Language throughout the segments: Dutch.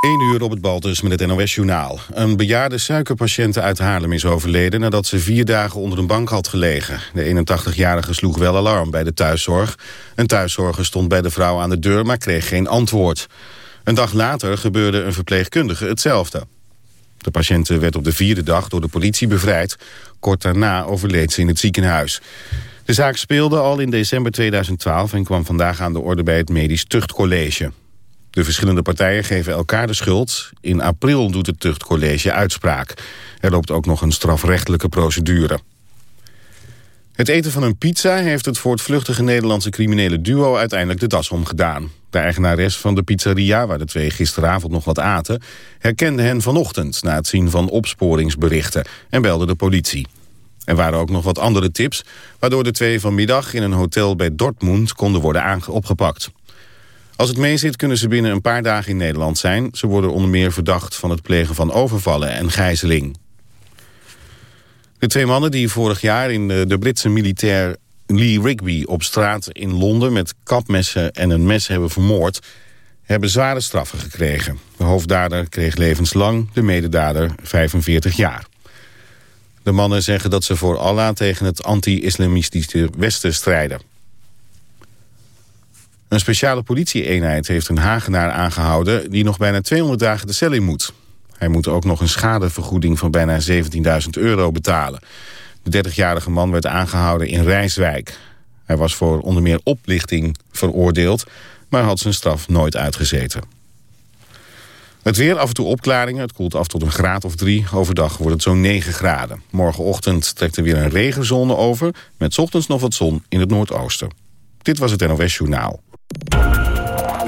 1 uur op het Baltus met het NOS-journaal. Een bejaarde suikerpatiënt uit Haarlem is overleden... nadat ze vier dagen onder een bank had gelegen. De 81-jarige sloeg wel alarm bij de thuiszorg. Een thuiszorger stond bij de vrouw aan de deur, maar kreeg geen antwoord. Een dag later gebeurde een verpleegkundige hetzelfde. De patiënt werd op de vierde dag door de politie bevrijd. Kort daarna overleed ze in het ziekenhuis. De zaak speelde al in december 2012 en kwam vandaag aan de orde bij het Medisch Tuchtcollege. De verschillende partijen geven elkaar de schuld. In april doet het tuchtcollege uitspraak. Er loopt ook nog een strafrechtelijke procedure. Het eten van een pizza heeft het voortvluchtige Nederlandse criminele duo uiteindelijk de das omgedaan. De eigenares van de pizzeria, waar de twee gisteravond nog wat aten, herkende hen vanochtend na het zien van opsporingsberichten en belde de politie. Er waren ook nog wat andere tips, waardoor de twee vanmiddag in een hotel bij Dortmund konden worden opgepakt. Als het meezit kunnen ze binnen een paar dagen in Nederland zijn. Ze worden onder meer verdacht van het plegen van overvallen en gijzeling. De twee mannen die vorig jaar in de, de Britse militair Lee Rigby op straat in Londen met kapmessen en een mes hebben vermoord, hebben zware straffen gekregen. De hoofddader kreeg levenslang, de mededader 45 jaar. De mannen zeggen dat ze voor Allah tegen het anti-islamistische Westen strijden. Een speciale politieeenheid heeft een Hagenaar aangehouden... die nog bijna 200 dagen de cel in moet. Hij moet ook nog een schadevergoeding van bijna 17.000 euro betalen. De 30-jarige man werd aangehouden in Rijswijk. Hij was voor onder meer oplichting veroordeeld... maar had zijn straf nooit uitgezeten. Het weer, af en toe opklaringen. Het koelt af tot een graad of drie. Overdag wordt het zo'n 9 graden. Morgenochtend trekt er weer een regenzone over... met ochtends nog wat zon in het noordoosten. Dit was het NOS Journaal.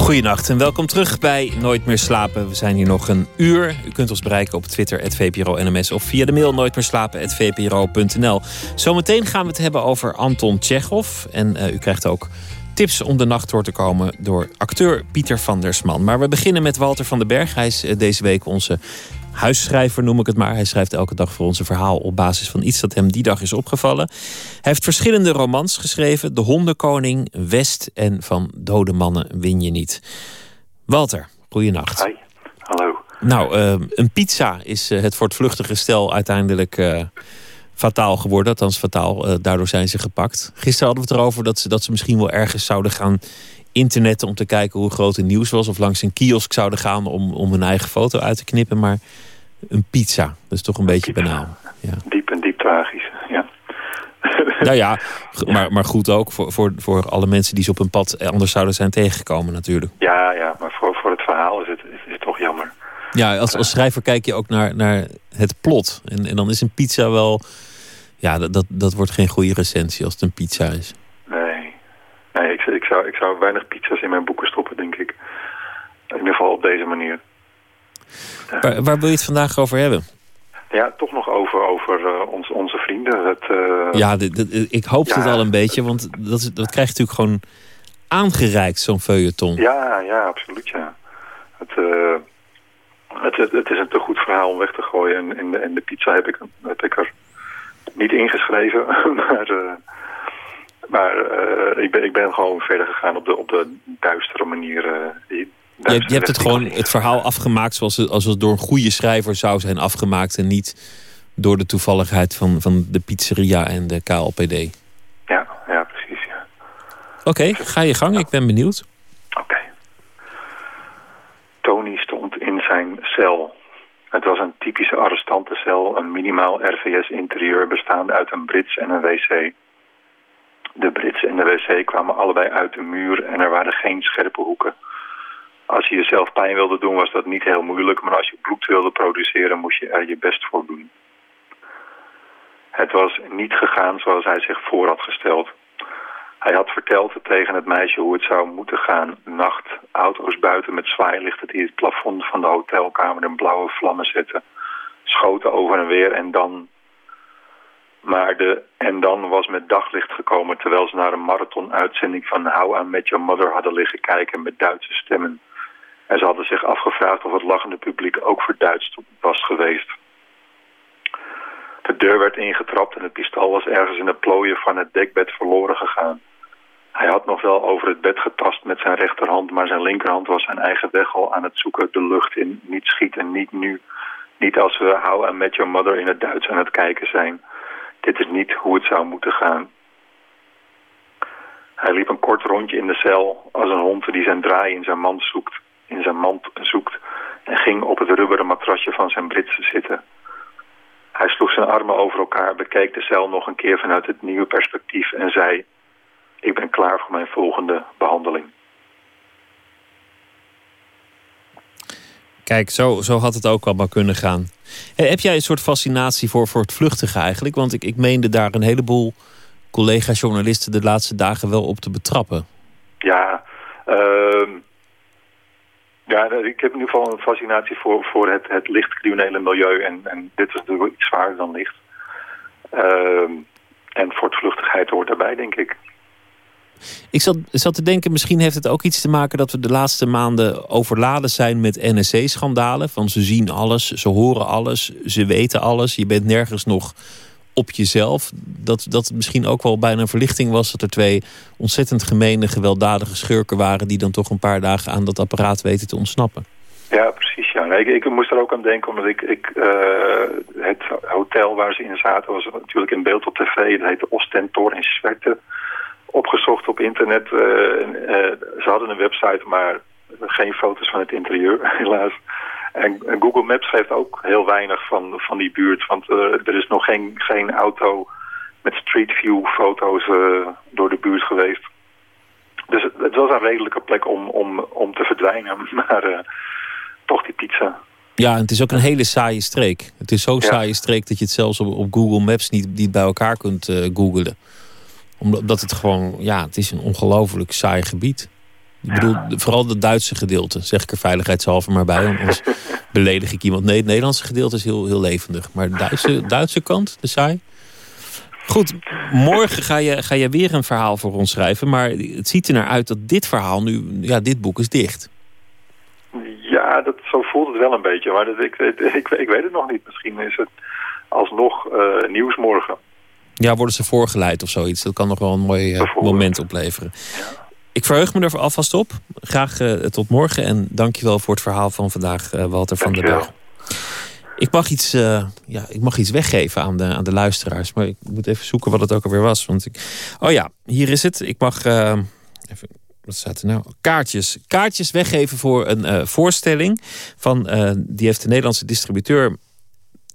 Goedenacht en welkom terug bij Nooit meer slapen. We zijn hier nog een uur. U kunt ons bereiken op Twitter, @vpro_nms of via de mail nooitmeerslapen.vpro.nl. Zometeen gaan we het hebben over Anton Tjechov. En uh, u krijgt ook tips om de nacht door te komen door acteur Pieter van der Sman. Maar we beginnen met Walter van den Berg. Hij is uh, deze week onze huisschrijver noem ik het maar. Hij schrijft elke dag voor onze verhaal op basis van iets dat hem die dag is opgevallen. Hij heeft verschillende romans geschreven. De Hondenkoning, West en Van Dode Mannen win je niet. Walter, goeienacht. Hi, hallo. Nou, uh, een pizza is uh, het voortvluchtige stel uiteindelijk uh, fataal geworden. Althans fataal, daardoor zijn ze gepakt. Gisteren hadden we het erover dat ze, dat ze misschien wel ergens zouden gaan internetten om te kijken hoe groot het nieuws was. Of langs een kiosk zouden gaan om, om een eigen foto uit te knippen. Maar een pizza, dat is toch een, beetje banaal. Ja. Diep en diep tragisch, ja. Nou ja, maar, maar goed ook voor, voor, voor alle mensen die ze op een pad anders zouden zijn tegengekomen natuurlijk. Ja, ja maar voor, voor het verhaal is het, is, het toch jammer. Ja, als, als schrijver kijk je ook naar, naar het plot. En, en dan is een pizza wel... Ja, dat, dat, dat wordt geen goede recensie als het een pizza is. Nee, ik, ik, zou, ik zou weinig pizza's in mijn boeken stoppen, denk ik. In ieder geval op deze manier. Waar, waar wil je het vandaag over hebben? Ja, toch nog over, over uh, ons, onze vrienden. Het, uh... Ja, ik hoopte ja, het al een beetje, want dat, dat krijg je natuurlijk gewoon aangereikt, zo'n feuilleton. Ja, ja, absoluut, ja. Het, uh, het, het, het, is een te goed verhaal om weg te gooien. En, en, de, en de pizza heb ik, heb ik er niet ingeschreven, maar... maar ik, ben, ik ben gewoon verder gegaan op de, op de duistere manier die, je, je, hebt het gewoon het verhaal afgemaakt zoals het, als het door een goede schrijver zou zijn afgemaakt. En niet door de toevalligheid van, van de pizzeria en de KLPD. Ja, ja precies. Ja. Oké, okay, ga je gang. Ik ben benieuwd. Oké. Okay. Tony stond in zijn cel. Het was een typische arrestantencel, een minimaal RVS-interieur bestaande uit een brits en een wc. De brits en de wc kwamen allebei uit de muur en er waren geen scherpe hoeken. Als je jezelf pijn wilde doen was dat niet heel moeilijk, maar als je bloed wilde produceren moest je er je best voor doen. Het was niet gegaan zoals hij zich voor had gesteld. Hij had verteld tegen het meisje hoe het zou moeten gaan. Nacht, auto's buiten met zwaailichten die het plafond van de hotelkamer in blauwe vlammen zetten. Schoten over en weer en dan... Maar de en dan was met daglicht gekomen terwijl ze naar een marathon-uitzending van How I Met Your Mother hadden liggen kijken met Duitse stemmen. En ze hadden zich afgevraagd of het lachende publiek ook verduidst was geweest. De deur werd ingetrapt en het pistool was ergens in de plooien van het dekbed verloren gegaan. Hij had nog wel over het bed getast met zijn rechterhand, maar zijn linkerhand was zijn eigen weg al aan het zoeken de lucht in. Niet schieten, niet nu. Niet als we How I Met Your Mother in het Duits aan het kijken zijn. Dit is niet hoe het zou moeten gaan. Hij liep een kort rondje in de cel als een hond die zijn draai in zijn mand zoekt, in zijn mand zoekt en ging op het rubberen matrasje van zijn brits zitten. Hij sloeg zijn armen over elkaar, bekeek de cel nog een keer vanuit het nieuwe perspectief en zei... Ik ben klaar voor mijn volgende behandeling. Kijk, zo, zo had het ook allemaal kunnen gaan. heb jij een soort fascinatie voor, voor het vluchtige eigenlijk? Want ik, ik meende daar een heleboel collega-journalisten de laatste dagen wel op te betrappen. Ja, uh, ja, ik heb in ieder geval een fascinatie voor, voor het, het lichtcriminele milieu. En, en dit is natuurlijk iets zwaarder dan licht. Uh, en voortvluchtigheid hoort daarbij, denk ik. Ik zat, zat te denken, misschien heeft het ook iets te maken dat we de laatste maanden overladen zijn met NSC-schandalen. Van ze zien alles, ze horen alles, ze weten alles. Je bent nergens nog op jezelf. Dat, dat het misschien ook wel bijna een verlichting was dat er twee ontzettend gemene, gewelddadige schurken waren die dan toch een paar dagen aan dat apparaat weten te ontsnappen. Ja, precies. Ja. ik, ik, moest er ook aan denken, omdat ik, ik uh, het hotel waar ze in zaten was natuurlijk in beeld op tv. Dat heette Ostentor in Zwerte opgezocht op internet. Uh, ze hadden een website, maar geen foto's van het interieur, helaas. En, Google Maps geeft ook heel weinig van, van die buurt. Want uh, er is nog geen, geen auto met Street View foto's door de buurt geweest. Dus het, het, was een redelijke plek om, om, om te verdwijnen. Maar toch die pizza. Ja, en het is ook een hele saaie streek. Het is zo'n saaie streek dat je het zelfs op, op Google Maps niet, niet bij elkaar kunt googlen omdat het gewoon, ja, het is een ongelooflijk saai gebied. Ik bedoel, vooral het Duitse gedeelte, zeg ik er veiligheidshalve maar bij. Anders beledig ik iemand. Nee, het Nederlandse gedeelte is heel, heel levendig. Maar de Duitse, Duitse kant, de saai. Goed, morgen ga je, ga je weer een verhaal voor ons schrijven. Maar het ziet er naar uit dat dit verhaal nu, ja, dit boek is dicht. Ja, dat, zo voelt het wel een beetje. Maar dat, ik, ik, ik, weet het nog niet. Misschien is het alsnog uh, nieuws morgen. Ja, worden ze voorgeleid of zoiets. Dat kan nog wel een mooi uh, moment opleveren. Ik verheug me er alvast op. Graag uh, tot morgen. En dankjewel voor het verhaal van vandaag, uh, Walter van der Berg. Ik mag, iets, ja, ik mag iets weggeven aan de, aan de luisteraars. Maar ik moet even zoeken wat het ook alweer was. Want ik... Oh ja, hier is het. Ik mag... even, wat staat er nou? Kaartjes. Kaartjes weggeven voor een voorstelling. Van, die heeft de Nederlandse distributeur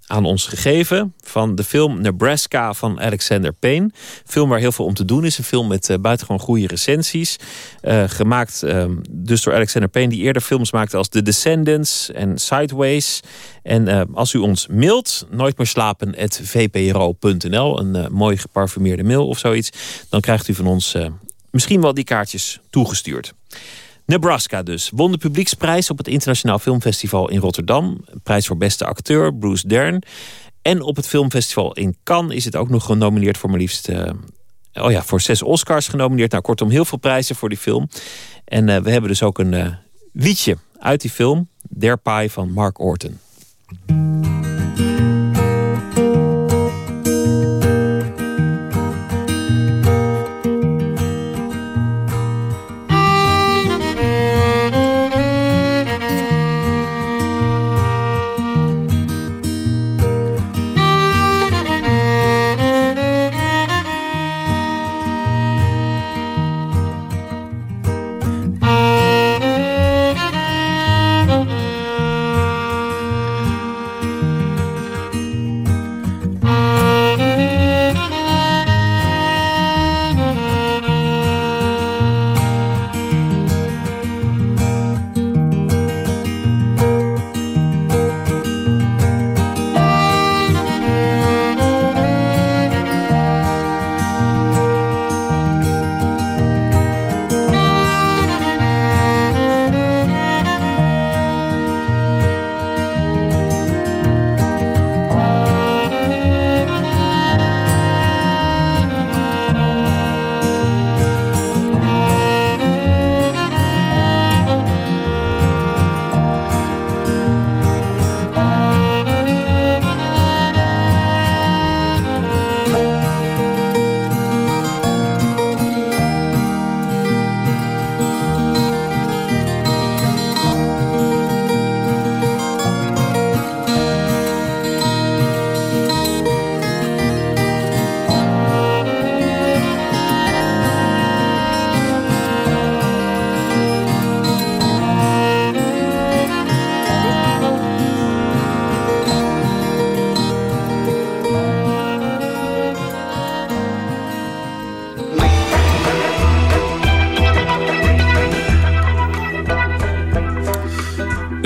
aan ons gegeven van de film Nebraska van Alexander Payne. film waar heel veel om te doen is. Een film met uh, buitengewoon goede recensies. Uh, gemaakt uh, dus door Alexander Payne die eerder films maakte als The Descendants en Sideways. En eh, als u ons mailt, nooit meer slapen vpro.nl, een mooi geparfumeerde mail of zoiets, dan krijgt u van ons misschien wel die kaartjes toegestuurd. Nebraska dus. Won de publieksprijs op het Internationaal Filmfestival in Rotterdam. Prijs voor beste acteur, Bruce Dern. En op het filmfestival in Cannes is het ook nog genomineerd voor maar liefst... Uh, oh ja, voor zes Oscars genomineerd. Nou, kortom, heel veel prijzen voor die film. En uh, we hebben dus ook een uh, liedje uit die film. Der Pie van Mark Orton.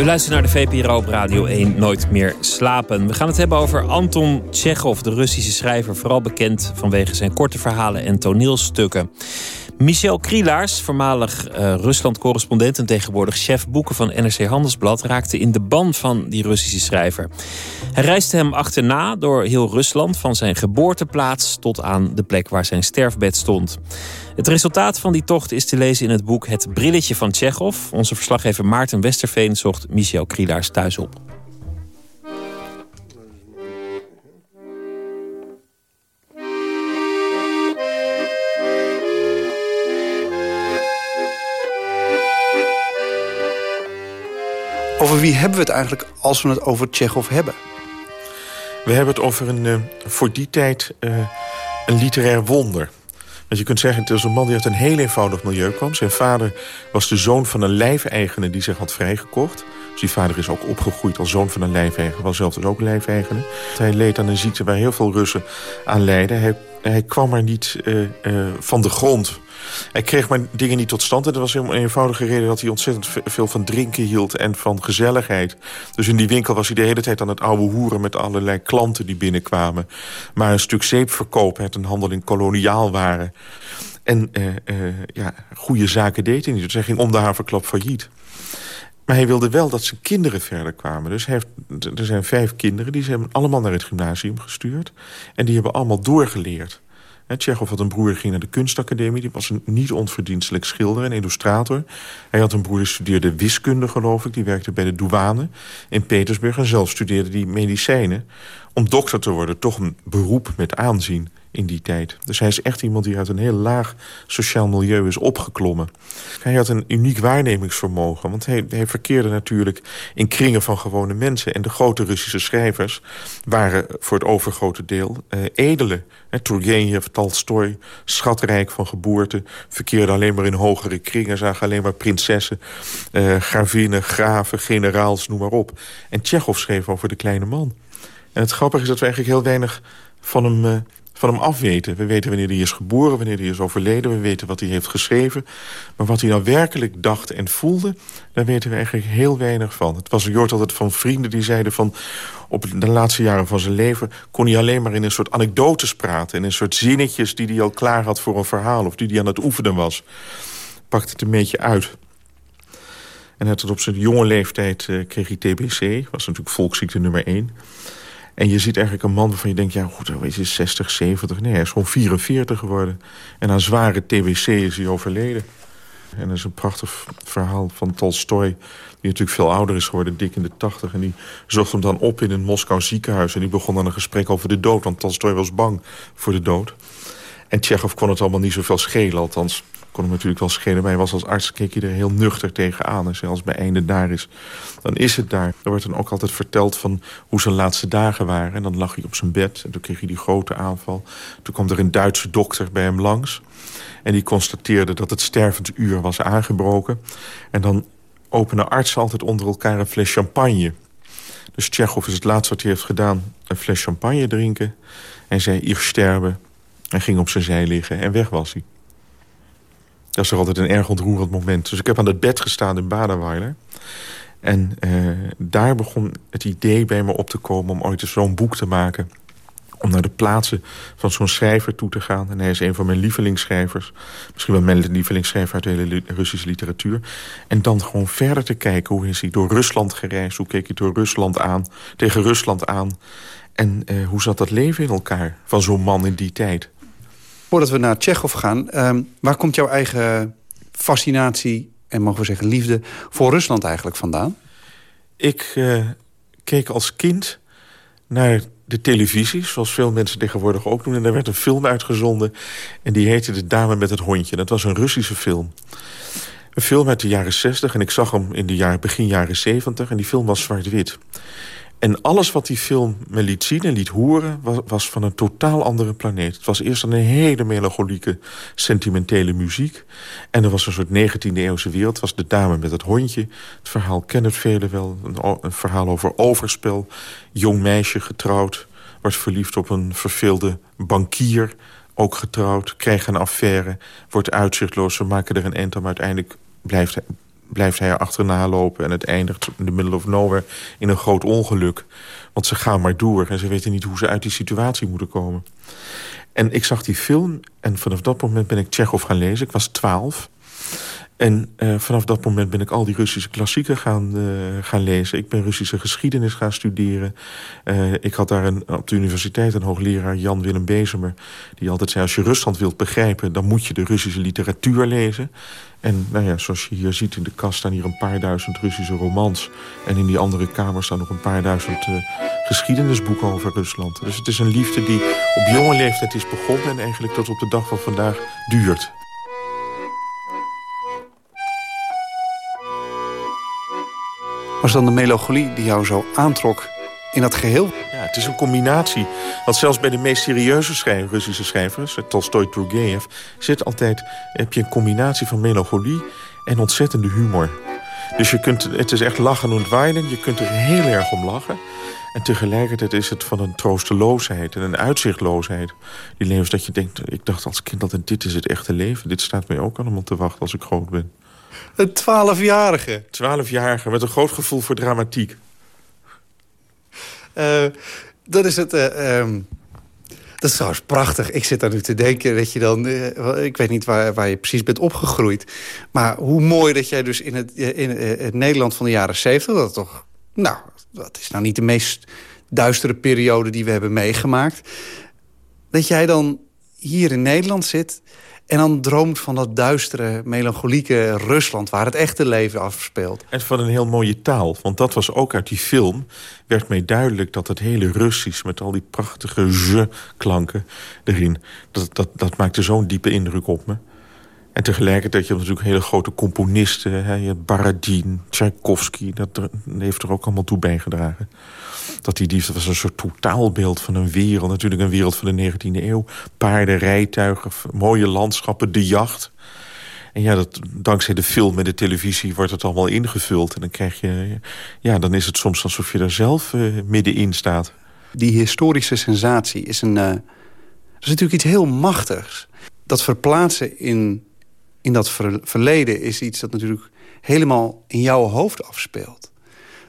Luistert naar de VPRO op Radio 1 Nooit meer slapen. We gaan het hebben over Anton Tchekhov, de Russische schrijver... vooral bekend vanwege zijn korte verhalen en toneelstukken. Michel Krielaars, voormalig uh, Rusland-correspondent... en tegenwoordig chef boeken van NRC Handelsblad... raakte in de ban van die Russische schrijver. Hij reisde hem achterna door heel Rusland... van zijn geboorteplaats tot aan de plek waar zijn sterfbed stond. Het resultaat van die tocht is te lezen in het boek Het Brilletje van Tsjechov. Onze verslaggever Maarten Westerveen zocht Michel Krielaars thuis op. Over wie hebben we het eigenlijk als we het over Tsjechov hebben? We hebben het over een, uh, voor die tijd uh, een literair wonder. Want je kunt zeggen, het is een man die uit een heel eenvoudig milieu kwam. Zijn vader was de zoon van een lijfeigene die zich had vrijgekocht. Dus die vader is ook opgegroeid als zoon van een lijfeigenaar. Was zelf dus ook lijfeigene. Hij leed aan een ziekte waar heel veel Russen aan lijden. Hij kwam maar niet uh, uh, van de grond hij kreeg maar dingen niet tot stand. En dat was een eenvoudige reden dat hij ontzettend veel van drinken hield en van gezelligheid. Dus in die winkel was hij de hele tijd aan het oude hoeren... met allerlei klanten die binnenkwamen. Maar een stuk zeep verkopen, het een handel in koloniaalwaren. En uh, uh, ja, goede zaken deed hij niet. Dus hij ging om de haverklap failliet. Maar hij wilde wel dat zijn kinderen verder kwamen. Dus heeft, er zijn vijf kinderen, die hebben allemaal naar het gymnasium gestuurd. En die hebben allemaal doorgeleerd. Tsjechov had een broer, ging naar de kunstacademie. Die was een niet onverdienstelijk schilder en illustrator. Hij had een broer die studeerde wiskunde, geloof ik. Die werkte bij de douane in Petersburg. En zelf studeerde die medicijnen. Om dokter te worden, toch een beroep met aanzien in die tijd. Dus hij is echt iemand die uit een heel laag sociaal milieu is opgeklommen. Hij had een uniek waarnemingsvermogen. Want hij, verkeerde natuurlijk in kringen van gewone mensen. En de grote Russische schrijvers waren voor het overgrote deel uh, edelen. Turgenev, Tolstoy, schatrijk van geboorte... verkeerde alleen maar in hogere kringen, zagen alleen maar prinsessen... Uh, gravinnen, graven, generaals, noem maar op. En Tsjechov schreef over de kleine man. En het grappige is dat we eigenlijk heel weinig van hem... Uh, van hem afweten. We weten wanneer hij is geboren, wanneer hij is overleden. We weten wat hij heeft geschreven. Maar wat hij nou werkelijk dacht en voelde... daar weten we eigenlijk heel weinig van. Het was, je hoort altijd van vrienden die zeiden van... op de laatste jaren van zijn leven... kon hij alleen maar in een soort anekdotes praten... in een soort zinnetjes die hij al klaar had voor een verhaal... of die hij aan het oefenen was. Pakte het een beetje uit. En het op zijn jonge leeftijd uh, kreeg hij TBC. was natuurlijk volksziekte nummer één. En je ziet eigenlijk een man waarvan je denkt... ja, goed, hij is 60, 70. Nee, hij is gewoon 44 geworden. En aan zware TBC is hij overleden. En dat is een prachtig verhaal van Tolstoy... die natuurlijk veel ouder is geworden, dik in de tachtig. En die zocht hem dan op in een Moskou ziekenhuis. En die begon dan een gesprek over de dood. Want Tolstoy was bang voor de dood. En Tsjechov kon het allemaal niet zoveel schelen, althans kon natuurlijk wel schelen. Hij was als arts, keek hij er heel nuchter tegenaan. En zelfs bij einde daar is, dan is het daar. Er wordt dan ook altijd verteld van hoe zijn laatste dagen waren. En dan lag hij op zijn bed en toen kreeg hij die grote aanval. Toen kwam er een Duitse dokter bij hem langs. En die constateerde dat het stervend uur was aangebroken. En dan openen artsen altijd onder elkaar een fles champagne. Dus Tsjechov is het laatste wat hij heeft gedaan... een fles champagne drinken. En zei, ik sterben. En ging op zijn zij liggen en weg was hij. Dat is toch altijd een erg ontroerend moment. Dus ik heb aan het bed gestaan in Badenweiler. En uh, daar begon het idee bij me op te komen... om ooit eens zo'n boek te maken om naar de plaatsen van zo'n schrijver toe te gaan. En hij is een van mijn lievelingsschrijvers. Misschien wel mijn lievelingsschrijver uit de hele Russische literatuur. En dan gewoon verder te kijken. Hoe is hij door Rusland gereisd? Hoe keek hij door Rusland aan? Tegen Rusland aan? En uh, hoe zat dat leven in elkaar van zo'n man in die tijd? Voordat we naar Tsjechov gaan, um, waar komt jouw eigen fascinatie... en mogen we zeggen liefde voor Rusland eigenlijk vandaan? Ik uh, keek als kind naar de televisie, zoals veel mensen tegenwoordig ook doen. En daar werd een film uitgezonden en die heette De Dame met het Hondje. Dat was een Russische film. Een film uit de jaren 60 en ik zag hem in de jaren, begin jaren 70 en die film was zwart-wit. En alles wat die film me liet zien en liet horen... Was, van een totaal andere planeet. Het was eerst een hele melancholieke, sentimentele muziek. En er was een soort 19e-eeuwse wereld. Het was de dame met het hondje. Het verhaal kennen velen wel. Een, verhaal over overspel. Jong meisje getrouwd. Wordt verliefd op een verveelde bankier. Ook getrouwd. Krijgt een affaire. Wordt uitzichtloos. Ze maken er een eind om. Uiteindelijk blijft blijft hij er achterna lopen... en het eindigt in the middle of nowhere in een groot ongeluk. Want ze gaan maar door en ze weten niet hoe ze uit die situatie moeten komen. En ik zag die film en vanaf dat moment ben ik Tsjechov gaan lezen. Ik was twaalf. En uh, vanaf dat moment ben ik al die Russische klassieken gaan, uh, gaan lezen. Ik ben Russische geschiedenis gaan studeren. Uh, ik had daar een, op de universiteit een hoogleraar, Jan Willem Bezemer... die altijd zei, als je Rusland wilt begrijpen... dan moet je de Russische literatuur lezen. En nou ja, zoals je hier ziet in de kast staan hier een paar duizend Russische romans. En in die andere kamer staan nog een paar duizend geschiedenisboeken over Rusland. Dus het is een liefde die op jonge leeftijd is begonnen... en eigenlijk tot op de dag van vandaag duurt. Was dan de melancholie die jou zo aantrok in dat geheel? Ja, het is een combinatie. Want zelfs bij de meest serieuze Russische schrijvers... Tolstoy, Turgenev, zit altijd... heb je een combinatie van melancholie en ontzettende humor. Dus je kunt, het is echt lachen en weinen. Je kunt er heel erg om lachen. En tegelijkertijd is het van een troosteloosheid en een uitzichtloosheid. Die levens dat je denkt, ik dacht als kind dat dit is het echte leven. Dit staat mij ook allemaal te wachten als ik groot ben. Een twaalfjarige. Twaalfjarige, met een groot gevoel voor dramatiek. Uh, dat is het... Uh, um, dat is trouwens prachtig. Ik zit daar nu te denken dat je dan... Uh, ik weet niet waar, waar je precies bent opgegroeid. Maar hoe mooi dat jij dus in het, in het Nederland van de jaren zeventig... dat toch... Nou, dat is nou niet de meest duistere periode die we hebben meegemaakt. Dat jij dan hier in Nederland zit en dan droomt van dat duistere, melancholieke Rusland... waar het echte leven afspeelt. En van een heel mooie taal. Want dat was ook uit die film... werd mij duidelijk dat het hele Russisch... met al die prachtige je-klanken erin... Dat, dat, dat maakte zo'n diepe indruk op me. En tegelijkertijd je natuurlijk hele grote componisten. Hè, je Baradin, Tchaikovsky. Dat heeft er ook allemaal toe bijgedragen dat die dief, was een soort totaalbeeld van een wereld. Natuurlijk een wereld van de 19e eeuw. Paarden, rijtuigen, mooie landschappen, de jacht. En ja, dat, dankzij de film en de televisie wordt het allemaal ingevuld. En dan krijg je, ja, dan is het soms alsof je daar zelf uh, middenin staat. Die historische sensatie is een, uh, is natuurlijk iets heel machtigs. Dat verplaatsen in, in dat ver, verleden is iets dat natuurlijk helemaal in jouw hoofd afspeelt.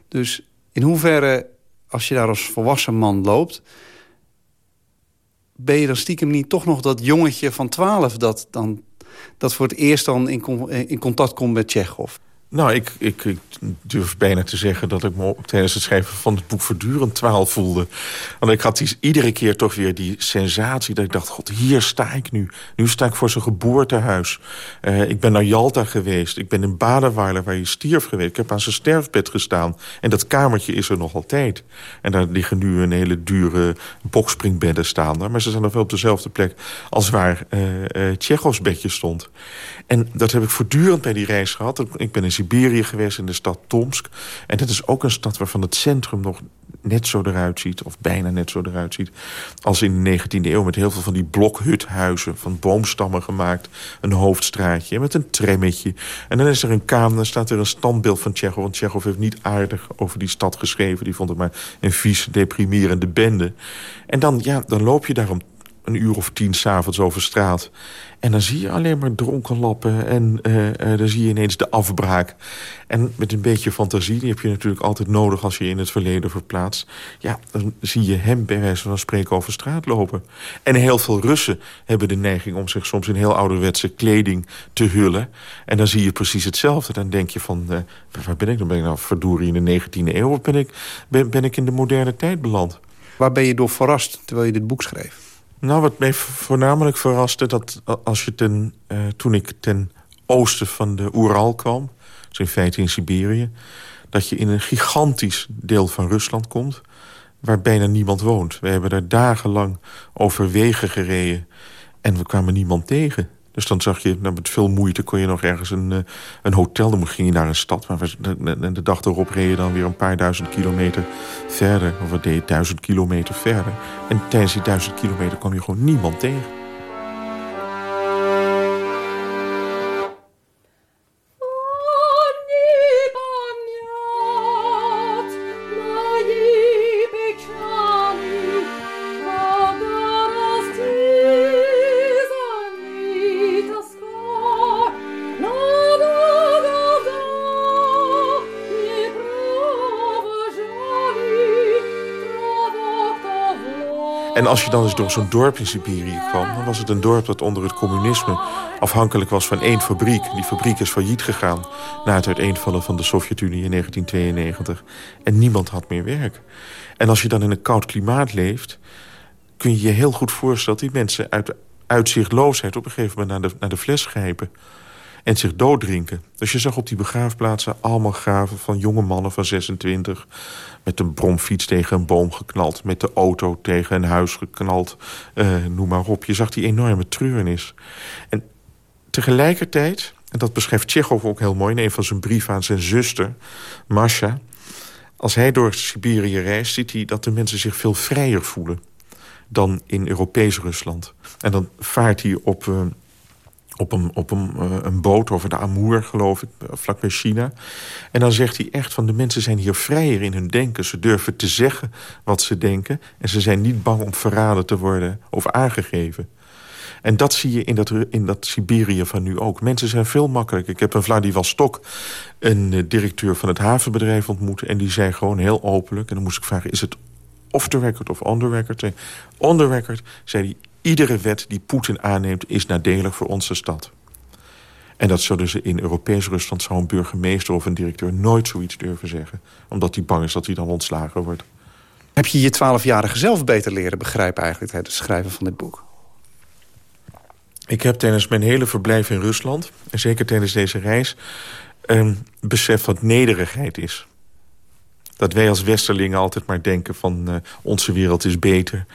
Dus in hoeverre als je daar als volwassen man loopt... ben je dan stiekem niet toch nog dat jongetje van 12... dat, dan, dat voor het eerst dan in, in contact komt met Tsjechov? Nou, ik, ik, ik, durf bijna te zeggen dat ik me tijdens het schrijven van het boek voortdurend twaal voelde. Want ik had iedere keer toch weer die sensatie dat ik dacht... god, hier sta ik nu. Nu sta ik voor zijn geboortehuis. Uh, ik ben naar Jalta geweest. Ik ben in Badenweiler waar hij stierf geweest. Ik heb aan zijn sterfbed gestaan. En dat kamertje is er nog altijd. En daar liggen nu een hele dure bokspringbedden staan. Maar ze zijn nog wel op dezelfde plek als waar uh, uh, Tsjechovs bedje stond. En dat heb ik voortdurend bij die reis gehad. Ik ben in Siberië geweest, in de stad Tomsk. En dat is ook een stad waarvan het centrum nog net zo eruit ziet... of bijna net zo eruit ziet... als in de 19e eeuw met heel veel van die blokhuthuizen... van boomstammen gemaakt, een hoofdstraatje met een trammetje. En dan is er een kamer, dan staat er een standbeeld van Tsjechov... want Tsjechov heeft niet aardig over die stad geschreven. Die vond het maar een vies, deprimerende bende. En dan, ja, dan loop je daarom een uur of tien s'avonds over straat. En dan zie je alleen maar dronken lappen. En uh, uh, dan zie je ineens de afbraak. En met een beetje fantasie, die heb je natuurlijk altijd nodig... als je in het verleden verplaatst. Ja, dan zie je hem bij wijze van spreken over straat lopen. En heel veel Russen hebben de neiging om zich soms in heel ouderwetse kleding te hullen. En dan zie je precies hetzelfde. Dan denk je van, uh, waar ben ik? Dan ben ik nou verdorie in de 19e eeuw... of ben ik, ben, ben ik in de moderne tijd beland? Waar ben je door verrast terwijl je dit boek schreef? Nou, wat mij voornamelijk verraste... dat als je ten, uh, toen ik ten oosten van de Oeral kwam... dus in feite in Siberië... dat je in een gigantisch deel van Rusland komt... waar bijna niemand woont. We hebben daar dagenlang over wegen gereden... en we kwamen niemand tegen. Dus dan zag je, nou, met veel moeite kon je nog ergens een, uh, een hotel... dan ging je naar een stad, maar de, de dag erop reed je dan weer een paar duizend kilometer verder. Of wat deed je, duizend kilometer verder. En tijdens die duizend kilometer kwam je gewoon niemand tegen. En als je dan eens door zo'n dorp in Siberië kwam... dan was het een dorp dat onder het communisme afhankelijk was van één fabriek. Die fabriek is failliet gegaan na het uiteenvallen van de Sovjet-Unie in 1992. En niemand had meer werk. En als je dan in een koud klimaat leeft... kun je je heel goed voorstellen dat die mensen uit uitzichtloosheid... op een gegeven moment naar de, naar de fles grijpen en zich dooddrinken. Dus je zag op die begraafplaatsen allemaal graven van jonge mannen van 26... met een bromfiets tegen een boom geknald... met de auto tegen een huis geknald, uh, noem maar op. Je zag die enorme treurnis. En tegelijkertijd, en dat beschrijft Tsjechov ook heel mooi... in een van zijn brieven aan zijn zuster, Masha... als hij door Siberië reist, ziet hij dat de mensen zich veel vrijer voelen... dan in Europees Rusland. En dan vaart hij op... Op een, op een, uh, een boot over de Amour, geloof ik, vlakbij China. En dan zegt hij echt van de mensen zijn hier vrijer in hun denken. Ze durven te zeggen wat ze denken. En ze zijn niet bang om verraden te worden of aangegeven. En dat zie je in dat, in dat Siberië van nu ook. Mensen zijn veel makkelijker. Ik heb een Vladivostok, een uh, directeur van het havenbedrijf ontmoet... en die zei gewoon heel openlijk... en dan moest ik vragen, is het off the record of on the record? On the record zei hij, iedere wet die Poetin aanneemt is nadelig voor onze stad. En dat zullen ze in Europees Rusland... zou een burgemeester of een directeur nooit zoiets durven zeggen. Omdat hij bang is dat hij dan ontslagen wordt. Heb je je twaalfjarige zelf beter leren begrijpen... eigenlijk tijdens het schrijven van dit boek? Ik heb tijdens mijn hele verblijf in Rusland... en zeker tijdens deze reis... Um, besef wat nederigheid is dat wij als Westerlingen altijd maar denken van uh, onze wereld is beter.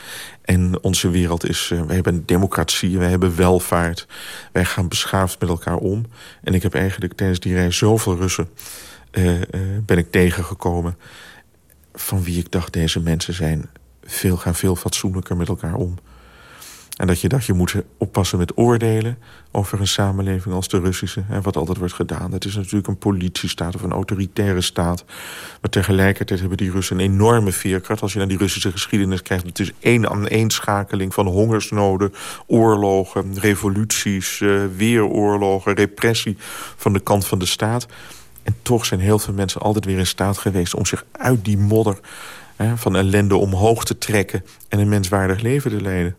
En onze wereld is, uh, wij hebben democratie, wij hebben welvaart. Wij gaan beschaafd met elkaar om. En ik heb eigenlijk tijdens die reis zoveel Russen uh, ben ik tegengekomen. Van wie ik dacht, deze mensen zijn veel, gaan veel fatsoenlijker met elkaar om. En dat je dacht, je moet oppassen met oordelen over een samenleving als de Russische. En wat altijd wordt gedaan. Het is natuurlijk een politiestaat of een autoritaire staat. Maar tegelijkertijd hebben die Russen een enorme veerkracht. Als je naar die Russische geschiedenis kijkt... het is één aan één schakeling van hongersnoden, oorlogen, revoluties... Uh, weeroorlogen, repressie van de kant van de staat. En toch zijn heel veel mensen altijd weer in staat geweest... om zich uit die modder van ellende omhoog te trekken... en een menswaardig leven te leiden.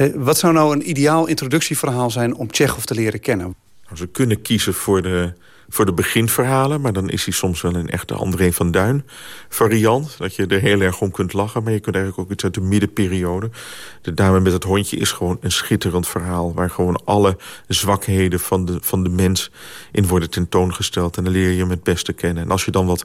Eh, wat zou nou een ideaal introductieverhaal zijn om Tsjechov te leren kennen? Nou, ze kunnen kiezen voor de, voor de beginverhalen... maar dan is hij soms wel een echte André van Duin variant. Dat je er heel erg om kunt lachen. Maar je kunt eigenlijk ook iets uit de middenperiode. De dame met het hondje is gewoon een schitterend verhaal... waar gewoon alle zwakheden van de, van de mens in worden tentoongesteld. En dan leer je hem het beste kennen. En als je dan wat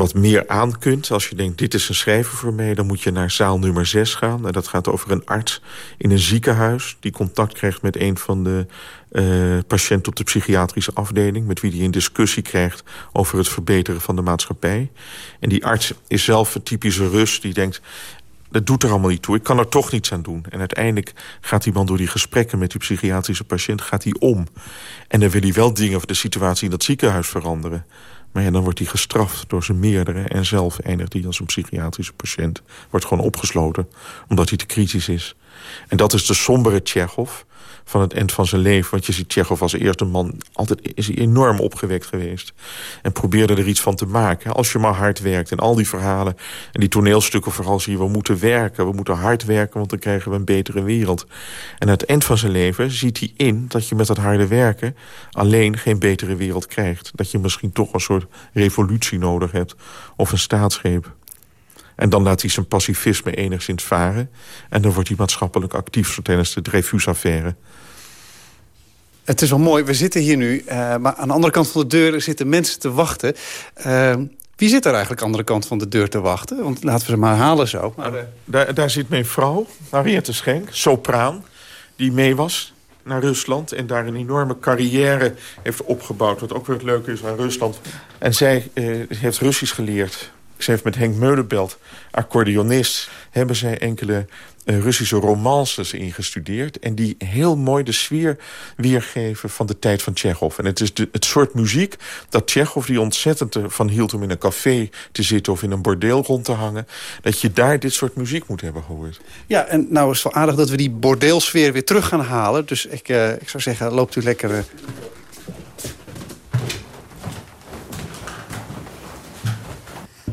wat meer aan kunt. Als je denkt, dit is een schrijver voor mij... dan moet je naar zaal nummer 6 gaan. En dat gaat over een arts in een ziekenhuis... die contact krijgt met een van de uh, patiënten op de psychiatrische afdeling... met wie hij een discussie krijgt over het verbeteren van de maatschappij. En die arts is zelf een typische Rus die denkt... dat doet er allemaal niet toe, ik kan er toch niets aan doen. En uiteindelijk gaat die man door die gesprekken met die psychiatrische patiënt... gaat hij om. En dan wil hij wel dingen voor de situatie in dat ziekenhuis veranderen. Maar ja, dan wordt hij gestraft door zijn meerdere... en zelf eindigt hij als een psychiatrische patiënt. Wordt gewoon opgesloten, omdat hij te kritisch is. En dat is de sombere Tsjechov van het eind van zijn leven. Want je ziet Tsjechov als eerste man, altijd is hij enorm opgewekt geweest. En probeerde er iets van te maken. Als je maar hard werkt en al die verhalen en die toneelstukken vooral zie je... we moeten werken, we moeten hard werken, want dan krijgen we een betere wereld. En aan het eind van zijn leven ziet hij in dat je met dat harde werken... alleen geen betere wereld krijgt. Dat je misschien toch een soort revolutie nodig hebt of een staatsgreep. En dan laat hij zijn pacifisme enigszins varen. En dan wordt hij maatschappelijk actief, zo tijdens de Dreyfus-affaire. Het is wel mooi, we zitten hier nu, uh, maar aan de andere kant van de deur zitten mensen te wachten. Uh, wie zit er eigenlijk aan de andere kant van de deur te wachten? Want laten we ze maar halen zo. Maar, uh... daar, daar zit mijn vrouw, Mariette Schenk, sopraan, die mee was naar Rusland... en daar een enorme carrière heeft opgebouwd. Wat ook weer het leuke is aan Rusland. En zij heeft Russisch geleerd ze heeft met Henk Meulenbelt, accordeonist... hebben zij enkele uh, Russische romances ingestudeerd... en die heel mooi de sfeer weergeven van de tijd van Tsjechov. En het is de, het soort muziek dat Tsjechov, die ontzettend van hield... om in een café te zitten of in een bordeel rond te hangen... dat je daar dit soort muziek moet hebben gehoord. Ja, en nou is het wel aardig dat we die bordeelsfeer weer terug gaan halen. Dus ik, uh, ik zou zeggen, loopt u lekker...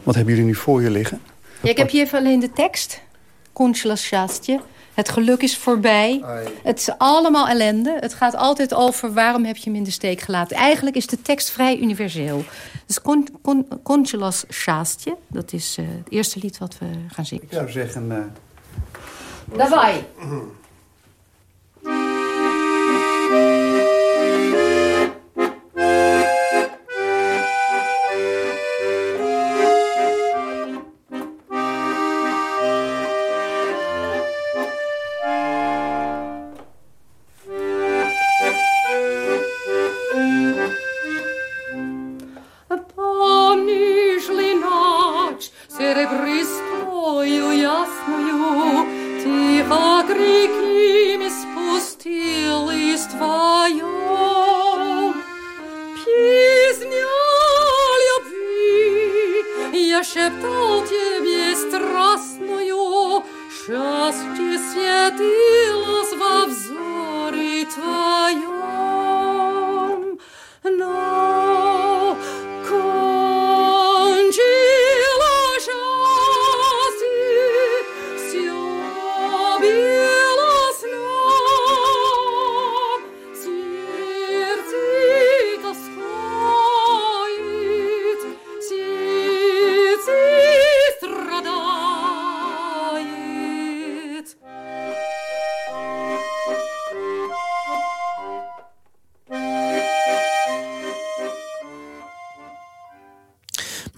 Wat hebben jullie nu voor je liggen? Ja, ik heb hier even alleen de tekst. Kunstlas Het geluk is voorbij. Het is allemaal ellende. Het gaat altijd over waarom heb je hem in de steek gelaten. Eigenlijk is de tekst vrij universeel. Dus Conchelas Shaastje. dat is eh, het eerste lied wat we gaan zingen. Ik zou zeggen... Eh, uh... Dawaai. Mhm.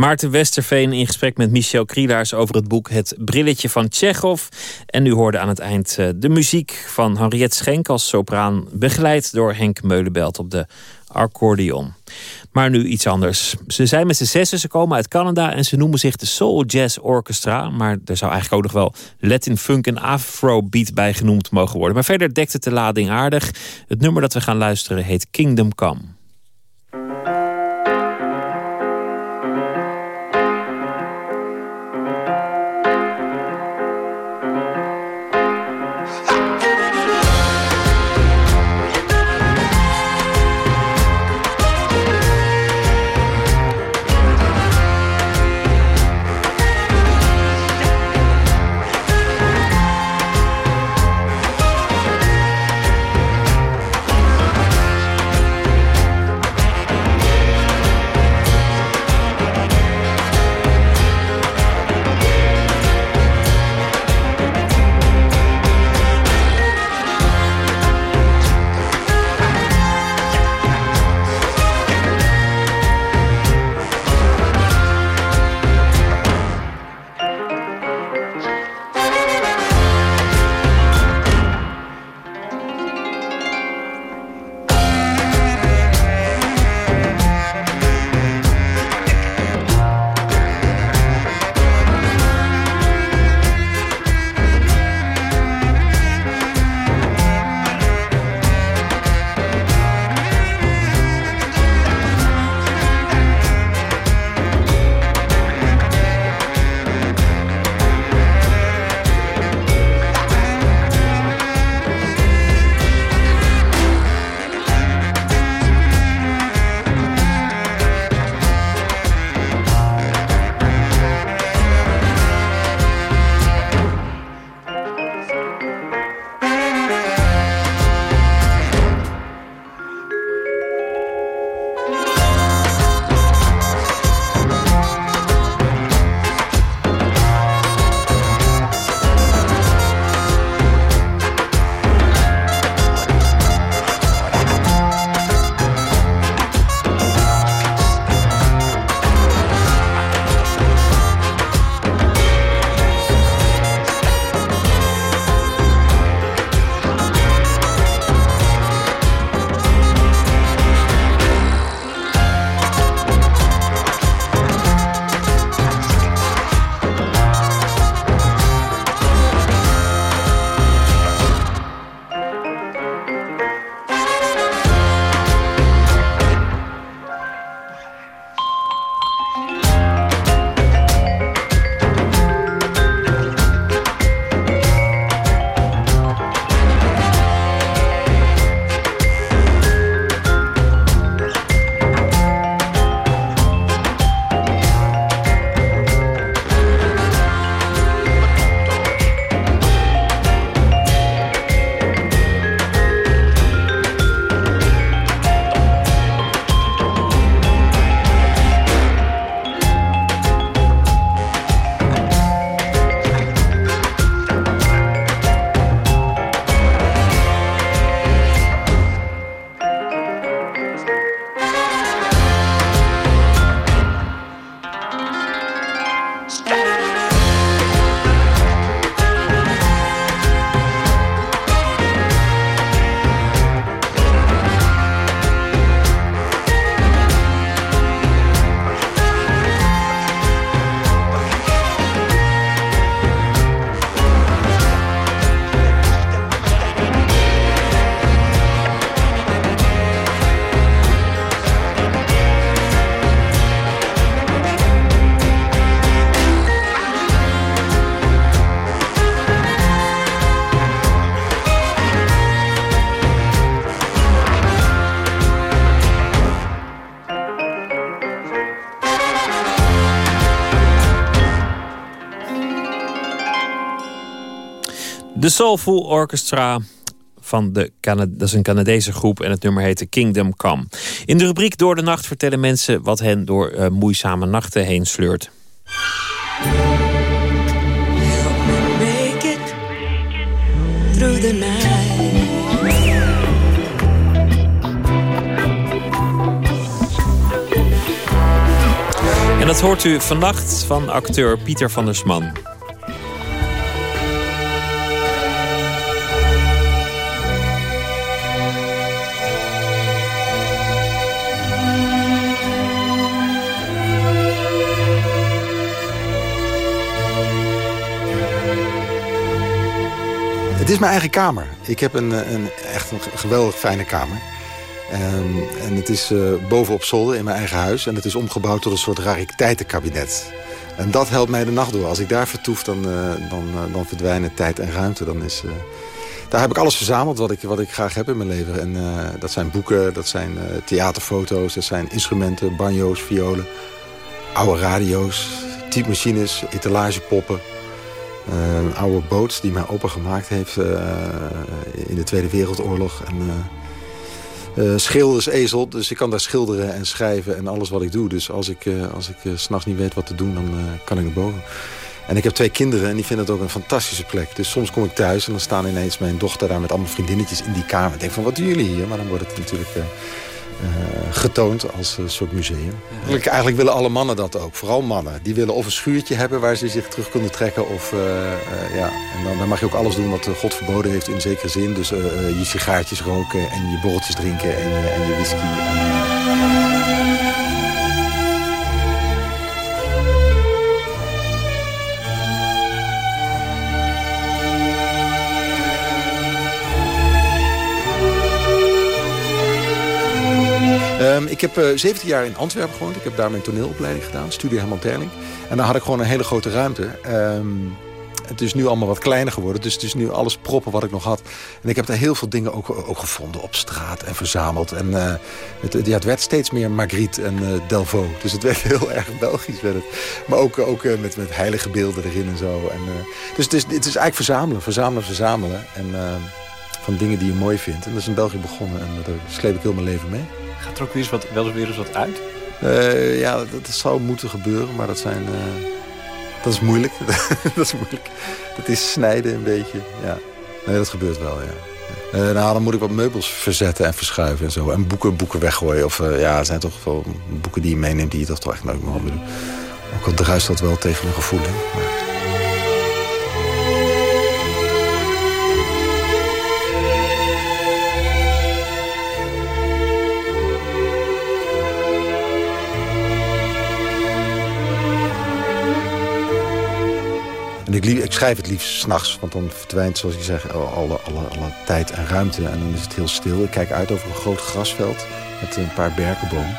Maarten Westerveen in gesprek met Michel Krielaars over het boek Het Brilletje van Tsjechov. En u hoorde aan het eind eh, de muziek van Henriette Schenk als sopraan, begeleid door Henk Meulenbelt op de accordeon. Maar nu iets anders. Ze zijn met z'n zessen, ze komen uit Canada en ze noemen zich de Soul Jazz Orchestra. Maar er zou eigenlijk ook nog wel Latin Funk en Afrobeat bij genoemd mogen worden. Maar verder dekt het de lading aardig. Het nummer dat we gaan luisteren heet Kingdom Come. De Soulful Orchestra van de dat is een Canadese groep en het nummer heet Kingdom Come. In de rubriek Door de Nacht vertellen mensen wat hen door uh, moeizame nachten heen sleurt. En dat hoort u vannacht van acteur Pieter van der Sman. Het is mijn eigen kamer. Ik heb een, een echt een geweldig fijne kamer. En, en het is uh, bovenop zolder in mijn eigen huis. En het is omgebouwd tot een soort rariteitenkabinet. En dat helpt mij de nacht door. Als ik daar vertoef, dan, uh, dan, dan verdwijnen tijd en ruimte. Dan is, daar heb ik alles verzameld wat ik, wat ik graag heb in mijn leven. En dat zijn boeken, dat zijn theaterfoto's, dat zijn instrumenten, banjo's, violen. Oude radio's, typemachines, etalagepoppen. Een oude boot die mijn opa gemaakt heeft uh, in de Tweede Wereldoorlog. En, uh, schildersezel, dus ik kan daar schilderen en schrijven en alles wat ik doe. Dus als ik, als ik s'nachts niet weet wat te doen, dan kan ik naar boven. En ik heb twee kinderen en die vinden het ook een fantastische plek. Dus soms kom ik thuis en dan staan ineens mijn dochter daar met allemaal vriendinnetjes in die kamer. Ik denk van, wat doen jullie hier? Maar dan wordt het natuurlijk getoond als een soort museum. Eigenlijk, eigenlijk, willen alle mannen dat ook, vooral mannen. Die willen of een schuurtje hebben waar ze zich terug kunnen trekken. Of, uh, uh, ja. En dan, dan, mag je ook alles doen wat God verboden heeft in zekere zin. Dus je sigaartjes roken en je borreltjes drinken en en je whisky. Um, ik heb uh, 17 jaar in Antwerpen gewoond. Ik heb daar mijn toneelopleiding gedaan. Studie Herman Terling. En daar had ik gewoon een hele grote ruimte. Um, het is nu allemaal wat kleiner geworden. Dus het is nu alles proppen wat ik nog had. En ik heb daar heel veel dingen ook, ook gevonden op straat en verzameld. En uh, het, werd steeds meer Magritte en uh, Delvaux. Dus het werd heel erg Belgisch. Werd het. Maar ook, ook met, met heilige beelden erin en zo. En, dus het is, het is eigenlijk verzamelen, verzamelen, verzamelen. En van dingen die je mooi vindt. En dat is in België begonnen. En dat sleep ik heel mijn leven mee. Gaat er ook weer eens wat, wel weer eens wat uit? Uh, ja, dat, zou moeten gebeuren, maar dat zijn... Uh, dat is moeilijk. dat is moeilijk. Dat is snijden een beetje, ja. Nee, dat gebeurt wel, ja. Uh, nou, dan moet ik wat meubels verzetten en verschuiven en zo. En boeken, boeken weggooien. Of ja, er zijn toch wel boeken die je meeneemt die je toch, toch echt nooit meer wil doen. Ook al druist dat wel tegen mijn gevoel, hè. Ik, ik, schrijf het liefst s'nachts, want dan verdwijnt, zoals je zegt, alle, alle, alle, tijd en ruimte. En dan is het heel stil. Ik kijk uit over een groot grasveld met een paar berkenbomen.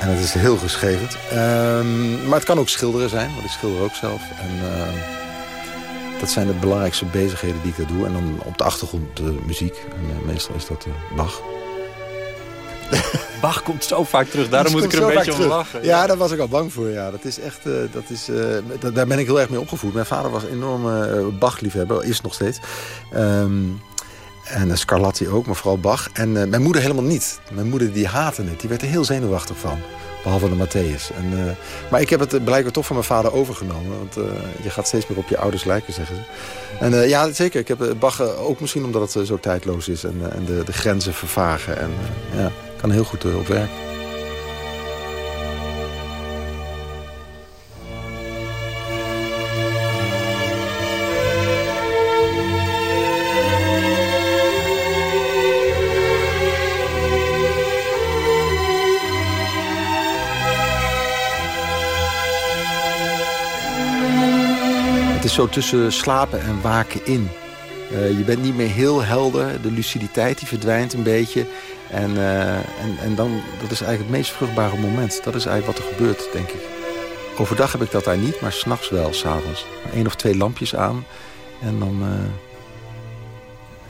En het is heel geschreven. Um, maar het kan ook schilderen zijn, want ik schilder ook zelf. En uh, dat zijn de belangrijkste bezigheden die ik daar doe. En dan op de achtergrond de muziek. En uh, meestal is dat uh, Bach. Bach komt zo vaak terug. Daarom moet ik er een beetje om lachen. Ja. daar was ik al bang voor. Ja. Dat is echt, uh, dat is, uh, daar ben ik heel erg mee opgevoed. Mijn vader was een enorme uh, Bach-liefhebber. Is nog steeds. Um, en Scarlatti ook, maar vooral Bach. En mijn moeder helemaal niet. Mijn moeder die haatte het. Die werd er heel zenuwachtig van. Behalve de Matthäus. En, uh, maar ik heb het blijkbaar toch van mijn vader overgenomen. Want uh, je gaat steeds meer op je ouders lijken, zeggen ze. En uh, ja, zeker. Ik heb Bach ook misschien omdat het zo tijdloos is. En, en de, de, grenzen vervagen. En ja, kan heel goed op werk. Het is zo tussen slapen en waken in. Uh, je bent niet meer heel helder. De luciditeit die verdwijnt een beetje. En, uh, en, en dan, dat is eigenlijk het meest vruchtbare moment. Dat is eigenlijk wat er gebeurt, denk ik. Overdag heb ik dat daar niet, maar s'nachts wel, s'avonds. Eén of twee lampjes aan. En dan, uh,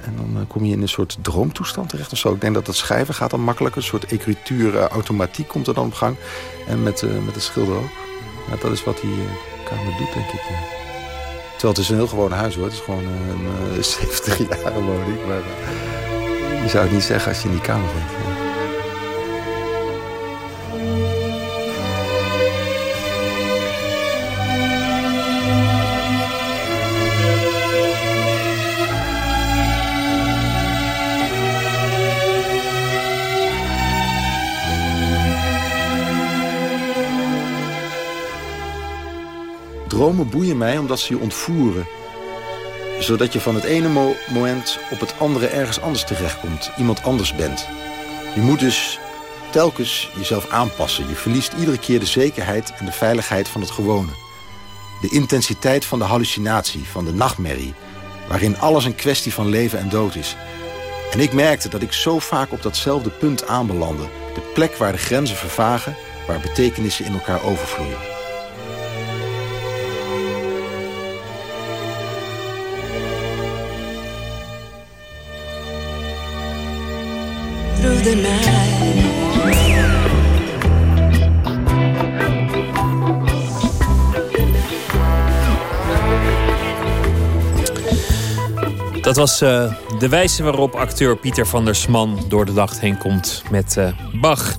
en dan kom je in een soort droomtoestand terecht of zo. Ik denk dat het schrijven gaat dan makkelijker. Een soort ecrituur, automatiek komt er dan op gang. En met, met de schilder ook. Ja, dat is wat die kamer doet, denk ik. Terwijl het is een heel gewoon huis hoor. Het is gewoon een 70 jaar woning. Maar je zou het niet zeggen als je in die kamer bent. Dromen boeien mij omdat ze je ontvoeren. Zodat je van het ene moment op het andere ergens anders terechtkomt. Iemand anders bent. Je moet dus telkens jezelf aanpassen. Je verliest iedere keer de zekerheid en de veiligheid van het gewone. De intensiteit van de hallucinatie, van de nachtmerrie... waarin alles een kwestie van leven en dood is. En ik merkte dat ik zo vaak op datzelfde punt aanbelandde. De plek waar de grenzen vervagen, waar betekenissen in elkaar overvloeien. Dat was uh, de wijze waarop acteur Pieter van der Sman door de dag heen komt met uh, Bach.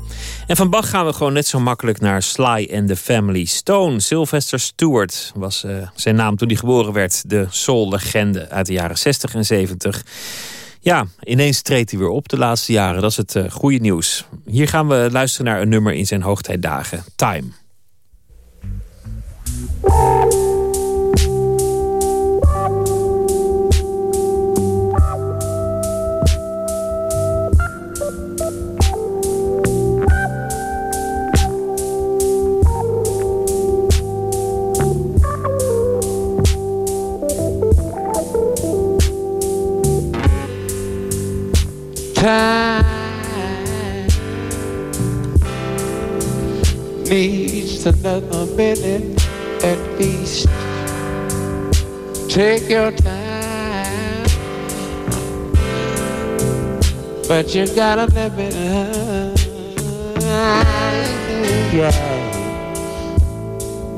En van Bach gaan we gewoon net zo makkelijk naar Sly and the Family Stone. Sylvester Stewart was uh, zijn naam toen hij geboren werd. De soul-legende uit de jaren 60 en 70. Ja, ineens treedt hij weer op de laatste jaren. Dat is het uh, goede nieuws. Hier gaan we luisteren naar een nummer in zijn hoogtijdagen. Time. Time needs another minute at least. Take your time, but you gotta live it. Yeah.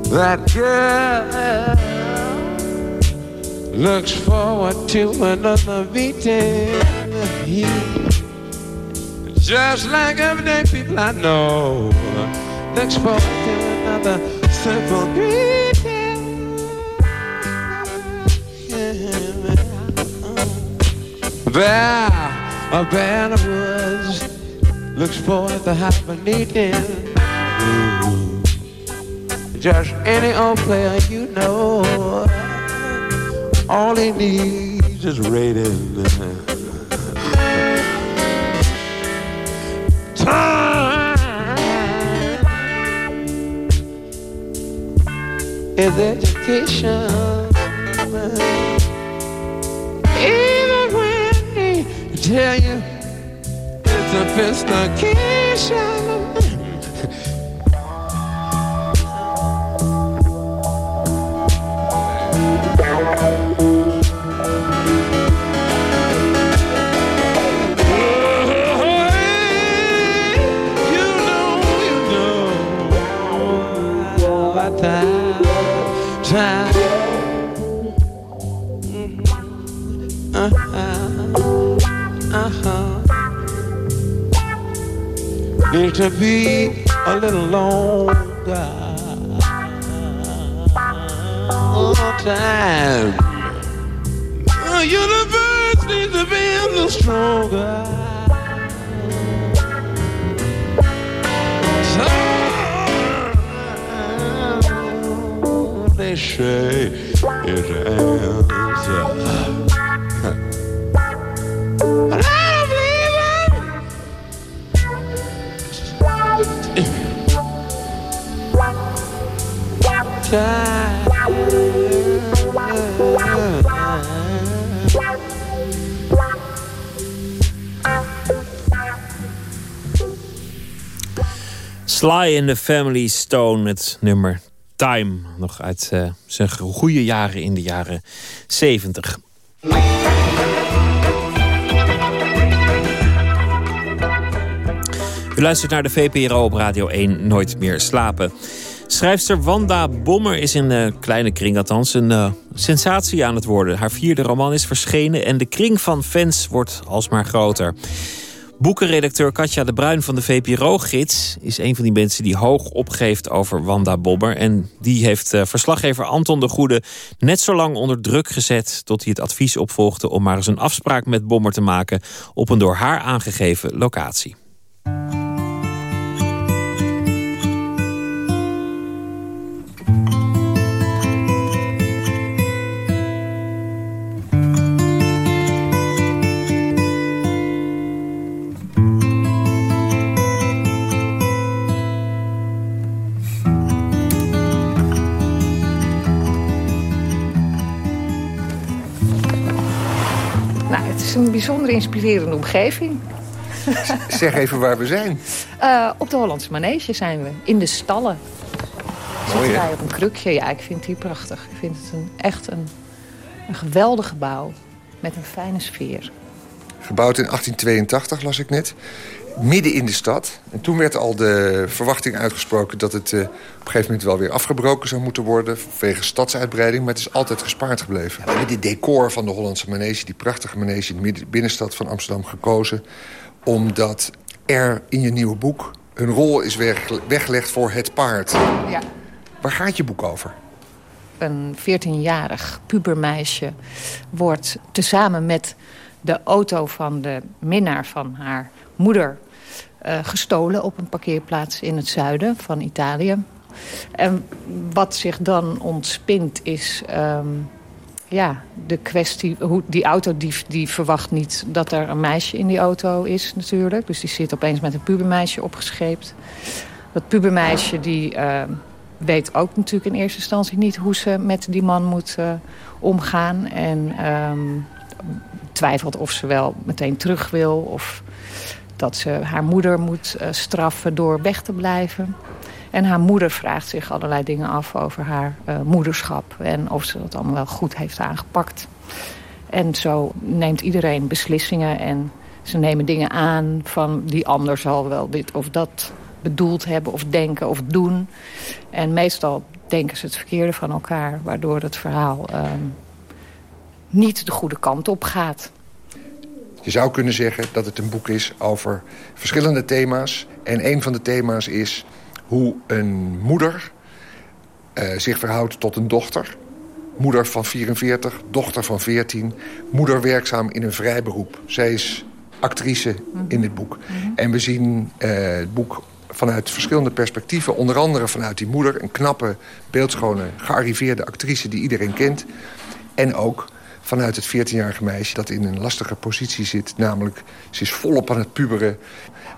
That girl looks forward to another meeting. Just like everyday people I know. Looks forward to another simple greeting There, a band of woods Looks forward to meeting Just any old player you know. All he needs is rating is education. Even when they tell you it's a investigation. Need to be a little longer. Time. The universe needs to be a little stronger. So they say it ends. Sly in the Family Stone, het nummer Time. Nog uit uh, zijn goede jaren in de jaren 70. U luistert naar de VPRO op Radio 1 Nooit meer slapen. Schrijfster Wanda Bommer is in een kleine kring althans een uh, sensatie aan het worden. Haar vierde roman is verschenen en de kring van fans wordt alsmaar groter. Boekenredacteur Katja de Bruin van de VPRO-gids... is een van die mensen die hoog opgeeft over Wanda Bobber. En die heeft uh, verslaggever Anton de Goede net zo lang onder druk gezet... tot hij het advies opvolgde om maar eens een afspraak met Bomber te maken... op een door haar aangegeven locatie. Een bijzonder inspirerende omgeving. Zeg even waar we zijn. Uh, op de Hollandse Manege zijn we, in de stallen. Mooi, Zitten wij op een krukje. Ja, ik vind die prachtig. Ik vind het een, echt een, een geweldig gebouw met een fijne sfeer. Gebouwd in 1882, las ik net midden in de stad. En toen werd al de verwachting uitgesproken... dat het uh, op een gegeven moment wel weer afgebroken zou moeten worden... vanwege stadsuitbreiding, maar het is altijd gespaard gebleven. we hebben dit decor van de Hollandse manege, die prachtige manege... in de binnenstad van Amsterdam gekozen... omdat er in je nieuwe boek een rol is weggelegd voor het paard. Ja. Waar gaat je boek over? Een 14-jarig pubermeisje wordt tezamen met de auto van de minnaar van haar moeder uh, gestolen op een parkeerplaats in het zuiden van Italië. En wat zich dan ontspint is... Um, ja, de kwestie, hoe, die autodief die verwacht niet dat er een meisje in die auto is natuurlijk. Dus die zit opeens met een pubermeisje opgescheept. Dat pubermeisje die uh, weet ook natuurlijk in eerste instantie niet... hoe ze met die man moet uh, omgaan. En um, twijfelt of ze wel meteen terug wil of dat ze haar moeder moet uh, straffen door weg te blijven. En haar moeder vraagt zich allerlei dingen af over haar uh, moederschap... en of ze dat allemaal wel goed heeft aangepakt. En zo neemt iedereen beslissingen en ze nemen dingen aan... van die ander zal wel dit of dat bedoeld hebben of denken of doen. En meestal denken ze het verkeerde van elkaar... waardoor het verhaal uh, niet de goede kant op gaat. Je zou kunnen zeggen dat het een boek is over verschillende thema's. En een van de thema's is hoe een moeder uh, zich verhoudt tot een dochter. Moeder van 44, dochter van 14. Moeder werkzaam in een vrij beroep. Zij is actrice in dit boek. En we zien uh, het boek vanuit verschillende perspectieven. Onder andere vanuit die moeder, een knappe, beeldschone, gearriveerde actrice... die iedereen kent. En ook vanuit het 14-jarige meisje dat in een lastige positie zit. Namelijk, ze is volop aan het puberen.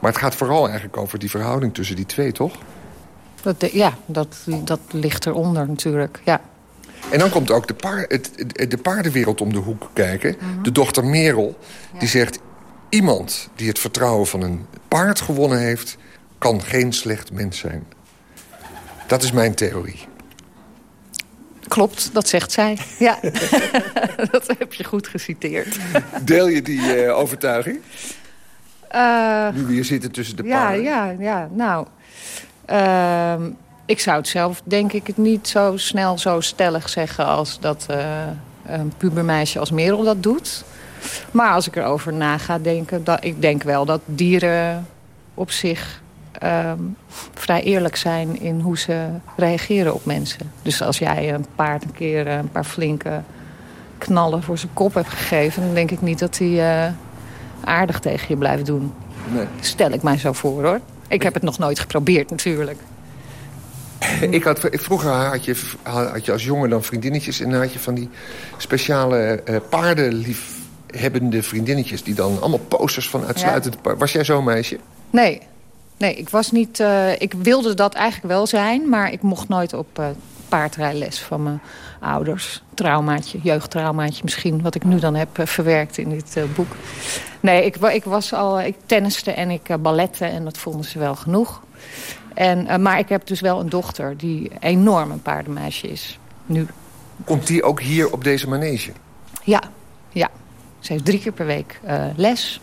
Maar het gaat vooral eigenlijk over die verhouding tussen die twee, toch? Dat, ja, dat, dat ligt eronder natuurlijk, ja. En dan komt ook de, paard, het, de paardenwereld om de hoek kijken. Mhm. De dochter Merel, die zegt... iemand die het vertrouwen van een paard gewonnen heeft... kan geen slecht mens zijn. Dat is mijn theorie. Klopt, dat zegt zij. Ja, dat heb je goed geciteerd. Deel je die uh, overtuiging? Uh, nu we hier zitten tussen de ja, paarden. Ja, ja, nou... Uh, ik zou het zelf, denk ik, het niet zo snel zo stellig zeggen... als dat uh, een pubermeisje als Merel dat doet. Maar als ik erover na ga denken... Dat, ik denk wel dat dieren op zich um, vrij eerlijk zijn in hoe ze reageren op mensen. Dus als jij een paard een keer een paar flinke knallen voor zijn kop hebt gegeven... dan denk ik niet dat hij uh, aardig tegen je blijft doen. Nee. Stel ik mij zo voor, hoor. Ik heb het nog nooit geprobeerd, natuurlijk. Ik had, vroeger had je, had je als jongen dan vriendinnetjes... en dan had je van die speciale uh, paardenliefhebbende vriendinnetjes... die dan allemaal posters van uitsluitend... Ja. Was jij zo'n meisje? Nee, Nee, ik was niet... Uh, ik wilde dat eigenlijk wel zijn, maar ik mocht nooit op uh, paardrijles van mijn ouders. Traumaatje, jeugdtraumaatje misschien, wat ik nu dan heb uh, verwerkt in dit boek. Nee, ik, ik was al... Ik tenniste en ik ballette en dat vonden ze wel genoeg. En, maar ik heb dus wel een dochter die enorm een paardenmeisje is, nu. Komt die ook hier op deze manege? Ja, ja. Ze heeft drie keer per week les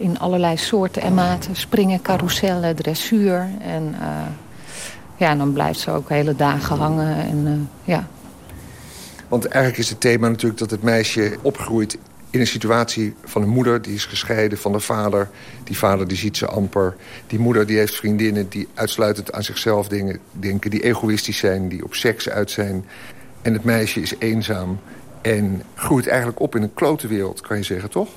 in allerlei soorten en maten. Springen, carousellen, dressuur. En uh, ja, dan blijft ze ook hele dagen hangen. En, uh, ja. Want eigenlijk is het thema natuurlijk dat het meisje opgroeit in een situatie van een moeder die is gescheiden van de vader. Die vader die ziet ze amper. Die moeder die heeft vriendinnen die uitsluitend aan zichzelf dingen, denken... die egoïstisch zijn, die op seks uit zijn. En het meisje is eenzaam en groeit eigenlijk op in een klote wereld, kan je zeggen, toch?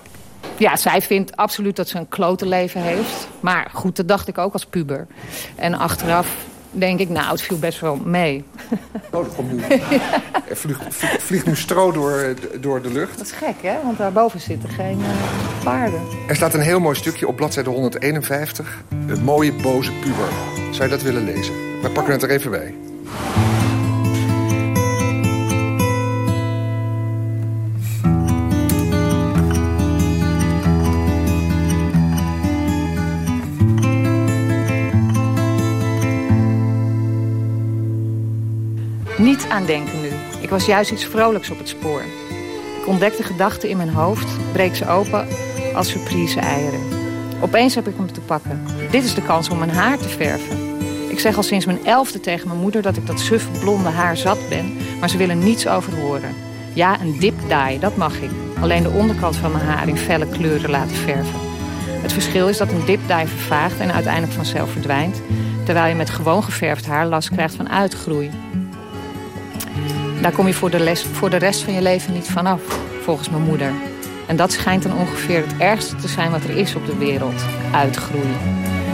Ja, zij vindt absoluut dat ze een klote leven heeft. Maar goed, dat dacht ik ook als puber. En achteraf denk ik, nou, het viel best wel mee. Oh, dat komt nu. Er vliegt, nu stro door, door de lucht. Dat is gek, hè? Want daarboven zitten geen uh, paarden. Er staat een heel mooi stukje op bladzijde 151. Een mooie, boze puber. Zou je dat willen lezen? We pakken het er even bij. Niet aan denken nu. Ik was juist iets vrolijks op het spoor. Ik ontdekte gedachten in mijn hoofd, breek ze open als surprise-eieren. Opeens heb ik hem te pakken. Dit is de kans om mijn haar te verven. Ik zeg al sinds mijn elfde tegen mijn moeder dat ik dat suffe blonde haar zat ben... maar ze willen niets over horen. Ja, een dip dye, dat mag ik. Alleen de onderkant van mijn haar in felle kleuren laten verven. Het verschil is dat een dip dye vervaagt en uiteindelijk vanzelf verdwijnt... terwijl je met gewoon geverfd haar last krijgt van uitgroei. Daar kom je voor de, les, voor de rest van je leven niet vanaf, volgens mijn moeder. En dat schijnt dan ongeveer het ergste te zijn wat er is op de wereld. Uitgroeien.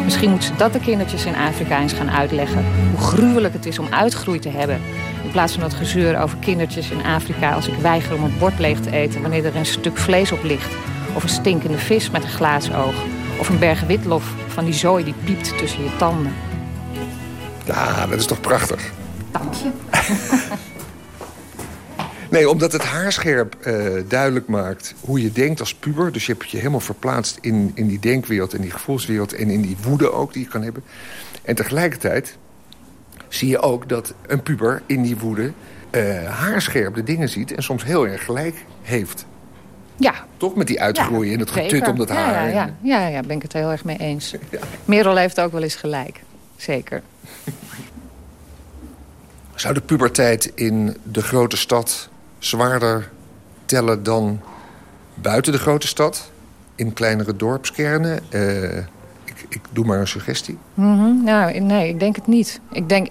Misschien moeten ze dat de kindertjes in Afrika eens gaan uitleggen. Hoe gruwelijk het is om uitgroei te hebben. In plaats van dat gezeur over kindertjes in Afrika... als ik weiger om het bord leeg te eten wanneer er een stuk vlees op ligt. Of een stinkende vis met een glazen oog. Of een berg witlof van die zooi die piept tussen je tanden. Ja, dat is toch prachtig. Dank je. Nee, omdat het haarscherp uh, duidelijk maakt hoe je denkt als puber. Dus je hebt je helemaal verplaatst in, in die denkwereld en die gevoelswereld... en in die woede ook die je kan hebben. En tegelijkertijd zie je ook dat een puber in die woede... Uh, haarscherp de dingen ziet en soms heel erg gelijk heeft. Ja. Toch met die uitgroeien en het getut om dat haar. Ja, ja, ja, ja, ben ik het heel erg mee eens. Ja. Merel heeft ook wel eens gelijk. Zeker. Zou de puberteit in de grote stad zwaarder tellen dan buiten de grote stad? In kleinere dorpskernen? Uh, ik, ik, doe maar een suggestie. -hmm. Nou, nee, ik denk het niet. Ik denk...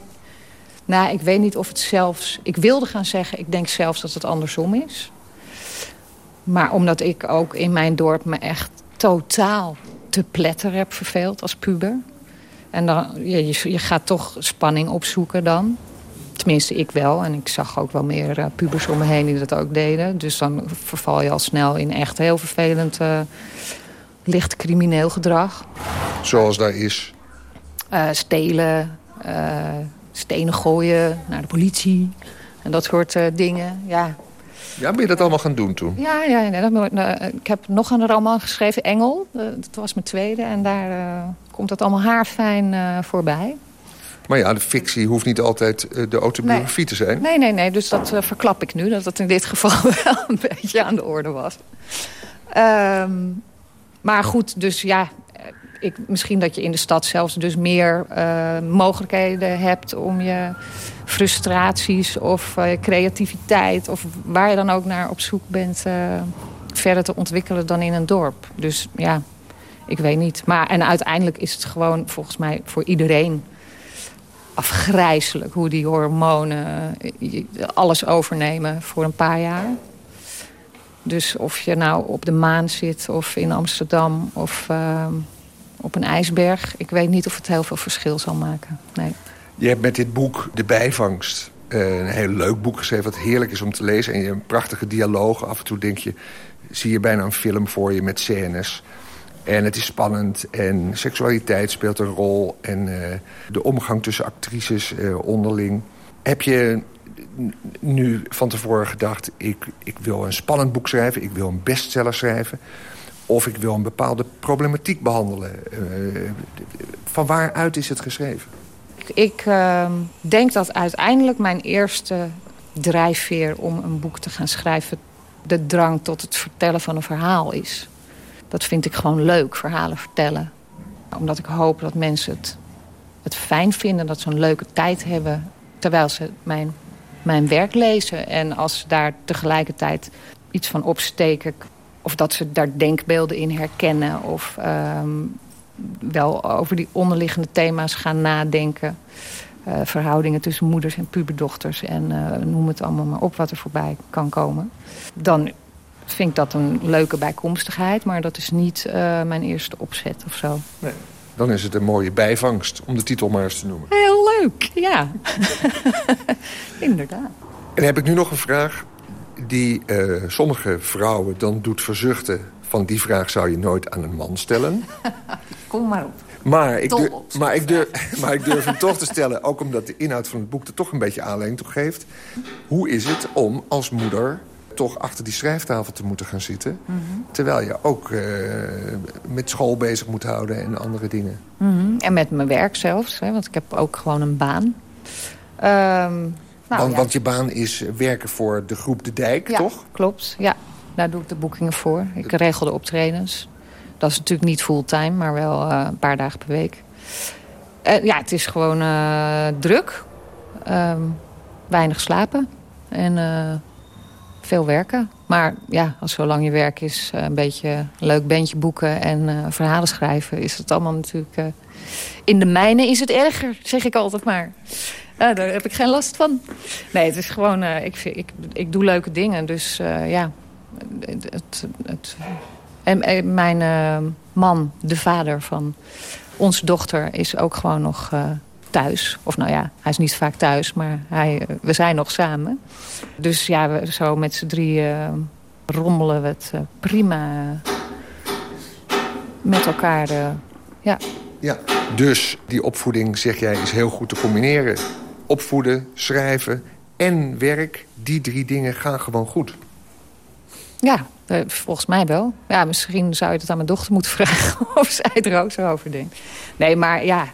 Nou, ik weet niet of het zelfs... Ik wilde gaan zeggen, ik denk zelfs dat het andersom is. Maar omdat ik ook in mijn dorp me echt totaal te pletter heb verveeld als puber. En dan, je, je gaat toch spanning opzoeken dan. Tenminste, ik wel. En ik zag ook wel meer uh, pubers om me heen die dat ook deden. Dus dan verval je al snel in echt heel vervelend, uh, licht crimineel gedrag. Zoals daar is? Uh, stelen, stenen gooien naar de politie. En dat soort dingen, ja. Ja, ben je dat allemaal gaan doen toen? Ja, ja, ja ik heb nog een roman geschreven, Engel. dat was mijn tweede. En daar komt dat allemaal haarfijn voorbij. Maar ja, de fictie hoeft niet altijd eh, de autobiografie te zijn. Nee, nee, nee. Dus dat uh, verklap ik nu. Dat dat in dit geval wel een beetje aan de orde was. Um, maar goed, dus ja... Ik, misschien dat je in de stad zelfs dus meer uh, mogelijkheden hebt... om je frustraties of creativiteit... of waar je dan ook naar op zoek bent... verder te ontwikkelen dan in een dorp. Dus ja, ik weet niet. Maar, en uiteindelijk is het gewoon volgens mij voor iedereen afgrijzelijk hoe die hormonen eh, alles overnemen voor een paar jaar. Dus of je nou op de maan zit of in Amsterdam of uh, op een ijsberg. Ik weet niet of het heel veel verschil zal maken. Nee. Je hebt met dit boek De Bijvangst uh, een heel leuk boek geschreven... wat heerlijk is om te lezen. En je een prachtige dialoog. Af en toe denk je, zie je bijna een film voor je met scènes... En het is spannend en seksualiteit speelt een rol. En uh, de omgang tussen actrices uh, onderling. Heb je nu van tevoren gedacht... Ik, ik wil een spannend boek schrijven, ik wil een bestseller schrijven... of ik wil een bepaalde problematiek behandelen. Uh, van waaruit is het geschreven? Ik ehm, denk dat uiteindelijk mijn eerste drijfveer om een boek te gaan schrijven... de drang tot het vertellen van een verhaal is dat vind ik gewoon leuk, verhalen vertellen. Omdat ik hoop dat mensen het het fijn vinden, dat ze een leuke tijd hebben... terwijl ze mijn, mijn werk lezen. En als ze daar tegelijkertijd iets van opsteken... of dat ze daar denkbeelden in herkennen... of ehm, wel over die onderliggende thema's gaan nadenken... Uh, verhoudingen tussen moeders en puberdochters... en uh, noem het allemaal maar op wat er voorbij kan komen. Dan vind ik dat een leuke bijkomstigheid... maar dat is niet uh, mijn eerste opzet of zo. Nee. Dan is het een mooie bijvangst, om de titel maar eens te noemen. Heel leuk, ja. Inderdaad. En heb ik nu nog een vraag die sommige vrouwen dan doet verzuchten... van die vraag zou je nooit aan een man stellen. Kom maar op. Maar ik, durf, maar, ik durf, maar ik durf hem toch te stellen... ook omdat de inhoud van het boek er toch een beetje aanleiding toe geeft. Hoe is het om als moeder toch achter die schrijftafel te moeten gaan zitten... Mhm. terwijl je ook uh, met school bezig moet houden en andere dingen? Mm -hmm. En met mijn werk zelfs, hè, want ik heb ook gewoon een baan. Um, nou, want, ja. want, je baan is werken voor de groep De Dijk, ja, toch? klopt. Ja, daar doe ik de boekingen voor. Ik regel de optredens. Dat is natuurlijk niet fulltime, maar wel uh, een paar dagen per week. Uh, ja, het is gewoon druk. Um, weinig slapen. En veel werken. Maar ja, als zolang je werk is, een beetje een leuk bandje boeken en verhalen schrijven... is het allemaal natuurlijk... in de mijnen is het erger, zeg ik altijd maar. daar heb ik geen last van. Nee, het is gewoon... ik, vind, ik, ik doe leuke dingen, dus ja... Het, het, en, mijn man, de vader van onze dochter, is ook gewoon nog thuis. Of nou ja, hij is niet vaak thuis, maar hij, uh, we zijn nog samen. Dus ja, we, zo met z'n drieën rommelen we het prima met elkaar. ja. ja, dus die opvoeding, zeg jij, is heel goed te combineren. Opvoeden, schrijven en werk, die drie dingen gaan gewoon goed. Ja, volgens mij wel. Ja, misschien zou je het aan mijn dochter moeten vragen... of zij er ook zo over denkt. Nee, maar ja,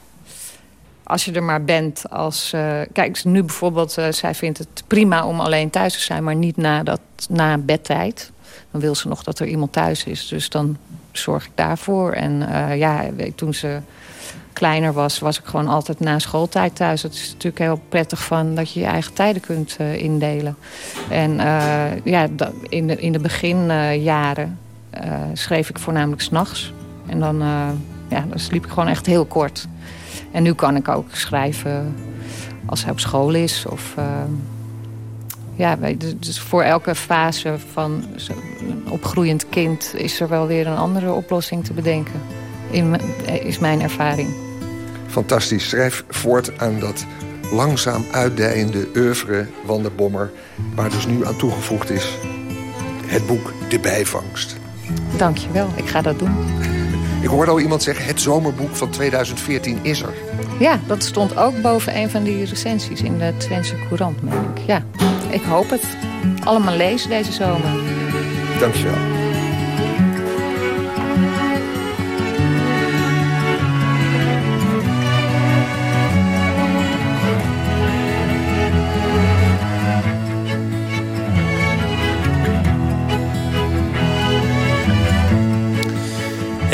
als je er maar bent als... Uh, kijk, nu bijvoorbeeld, uh, zij vindt het prima om alleen thuis te zijn... maar niet na, dat, na bedtijd. Dan wil ze nog dat er iemand thuis is. Dus dan zorg ik daarvoor. En ja, toen ze kleiner was, was ik gewoon altijd na schooltijd thuis. Het is natuurlijk heel prettig van dat je je eigen tijden kunt indelen. En ja, in de, in de beginjaren schreef ik voornamelijk s'nachts. En dan, ja, dan sliep ik gewoon echt heel kort. En nu kan ik ook schrijven als hij op school is. Of, ja, dus voor elke fase van een opgroeiend kind... is er wel weer een andere oplossing te bedenken. In, is mijn ervaring. Fantastisch. Schrijf voort aan dat langzaam uitdijende oeuvre Wanderbommer... waar dus nu aan toegevoegd is het boek De Bijvangst. Dank je wel. Ik ga dat doen. Ik hoorde al iemand zeggen, het zomerboek van 2014 is er. Ja, dat stond ook boven een van die recensies in de Twentse Courant, meen ik. Ja, ik hoop het. Allemaal lezen deze zomer. Dank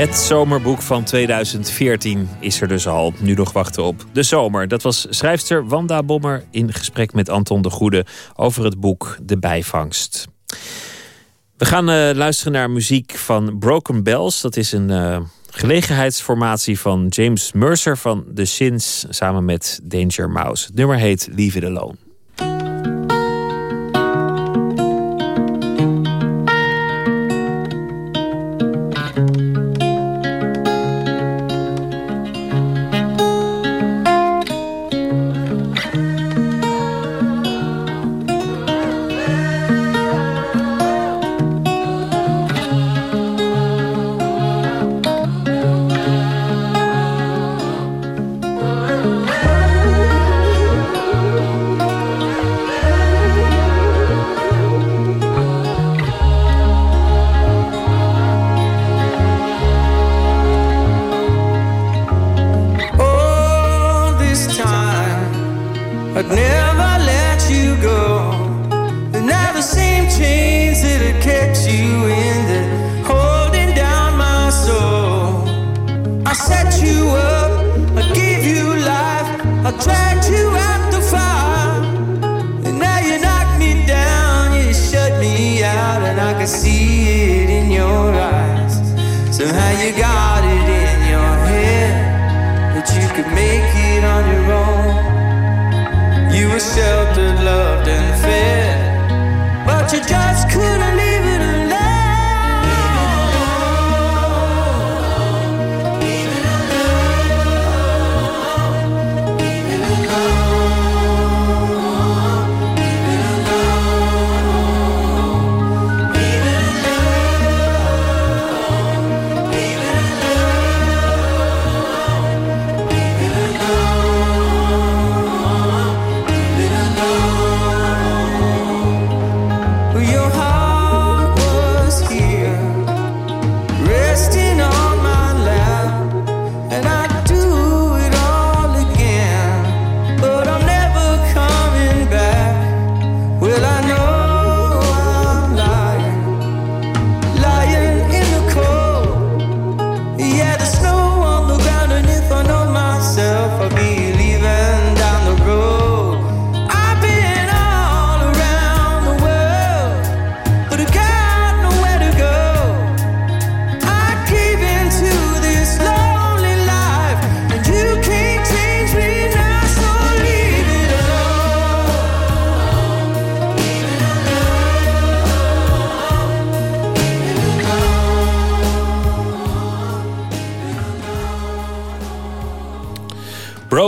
Het zomerboek van 2014 is er dus al. Nu nog wachten op de zomer. Dat was schrijfster Wanda Bommer in gesprek met Anton de Goede... over het boek De Bijvangst. We gaan uh, luisteren naar muziek van Broken Bells. Dat is een uh, gelegenheidsformatie van James Mercer van The Shins... samen met Danger Mouse. Het nummer heet Leave It Alone.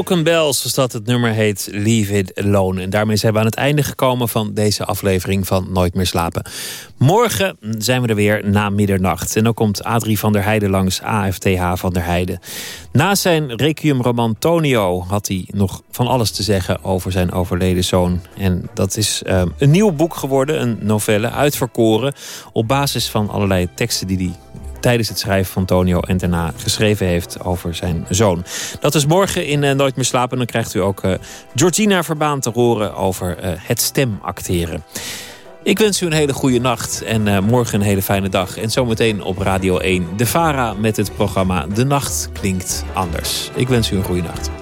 Broken zoals dat het nummer heet, Leave It Alone. En daarmee zijn we aan het einde gekomen van deze aflevering van Nooit meer slapen. Morgen zijn we er weer na middernacht. En dan komt Adrie van der Heijden langs AFTH van der Heijden. Na zijn requiemroman Tonio had hij nog van alles te zeggen over zijn overleden zoon. En dat is eh, een nieuw boek geworden, een novelle, uitverkoren... op basis van allerlei teksten die hij tijdens het schrijven van Tonio en daarna geschreven heeft over zijn zoon. Dat is morgen in eh, Nooit meer slapen. En dan krijgt u ook eh, Georgina Verbaan te horen over eh, het stemacteren. Ik wens u een hele goede nacht en morgen een hele fijne dag. En zometeen op Radio 1 De Vara met het programma De Nacht Klinkt Anders. Ik wens u een goede nacht.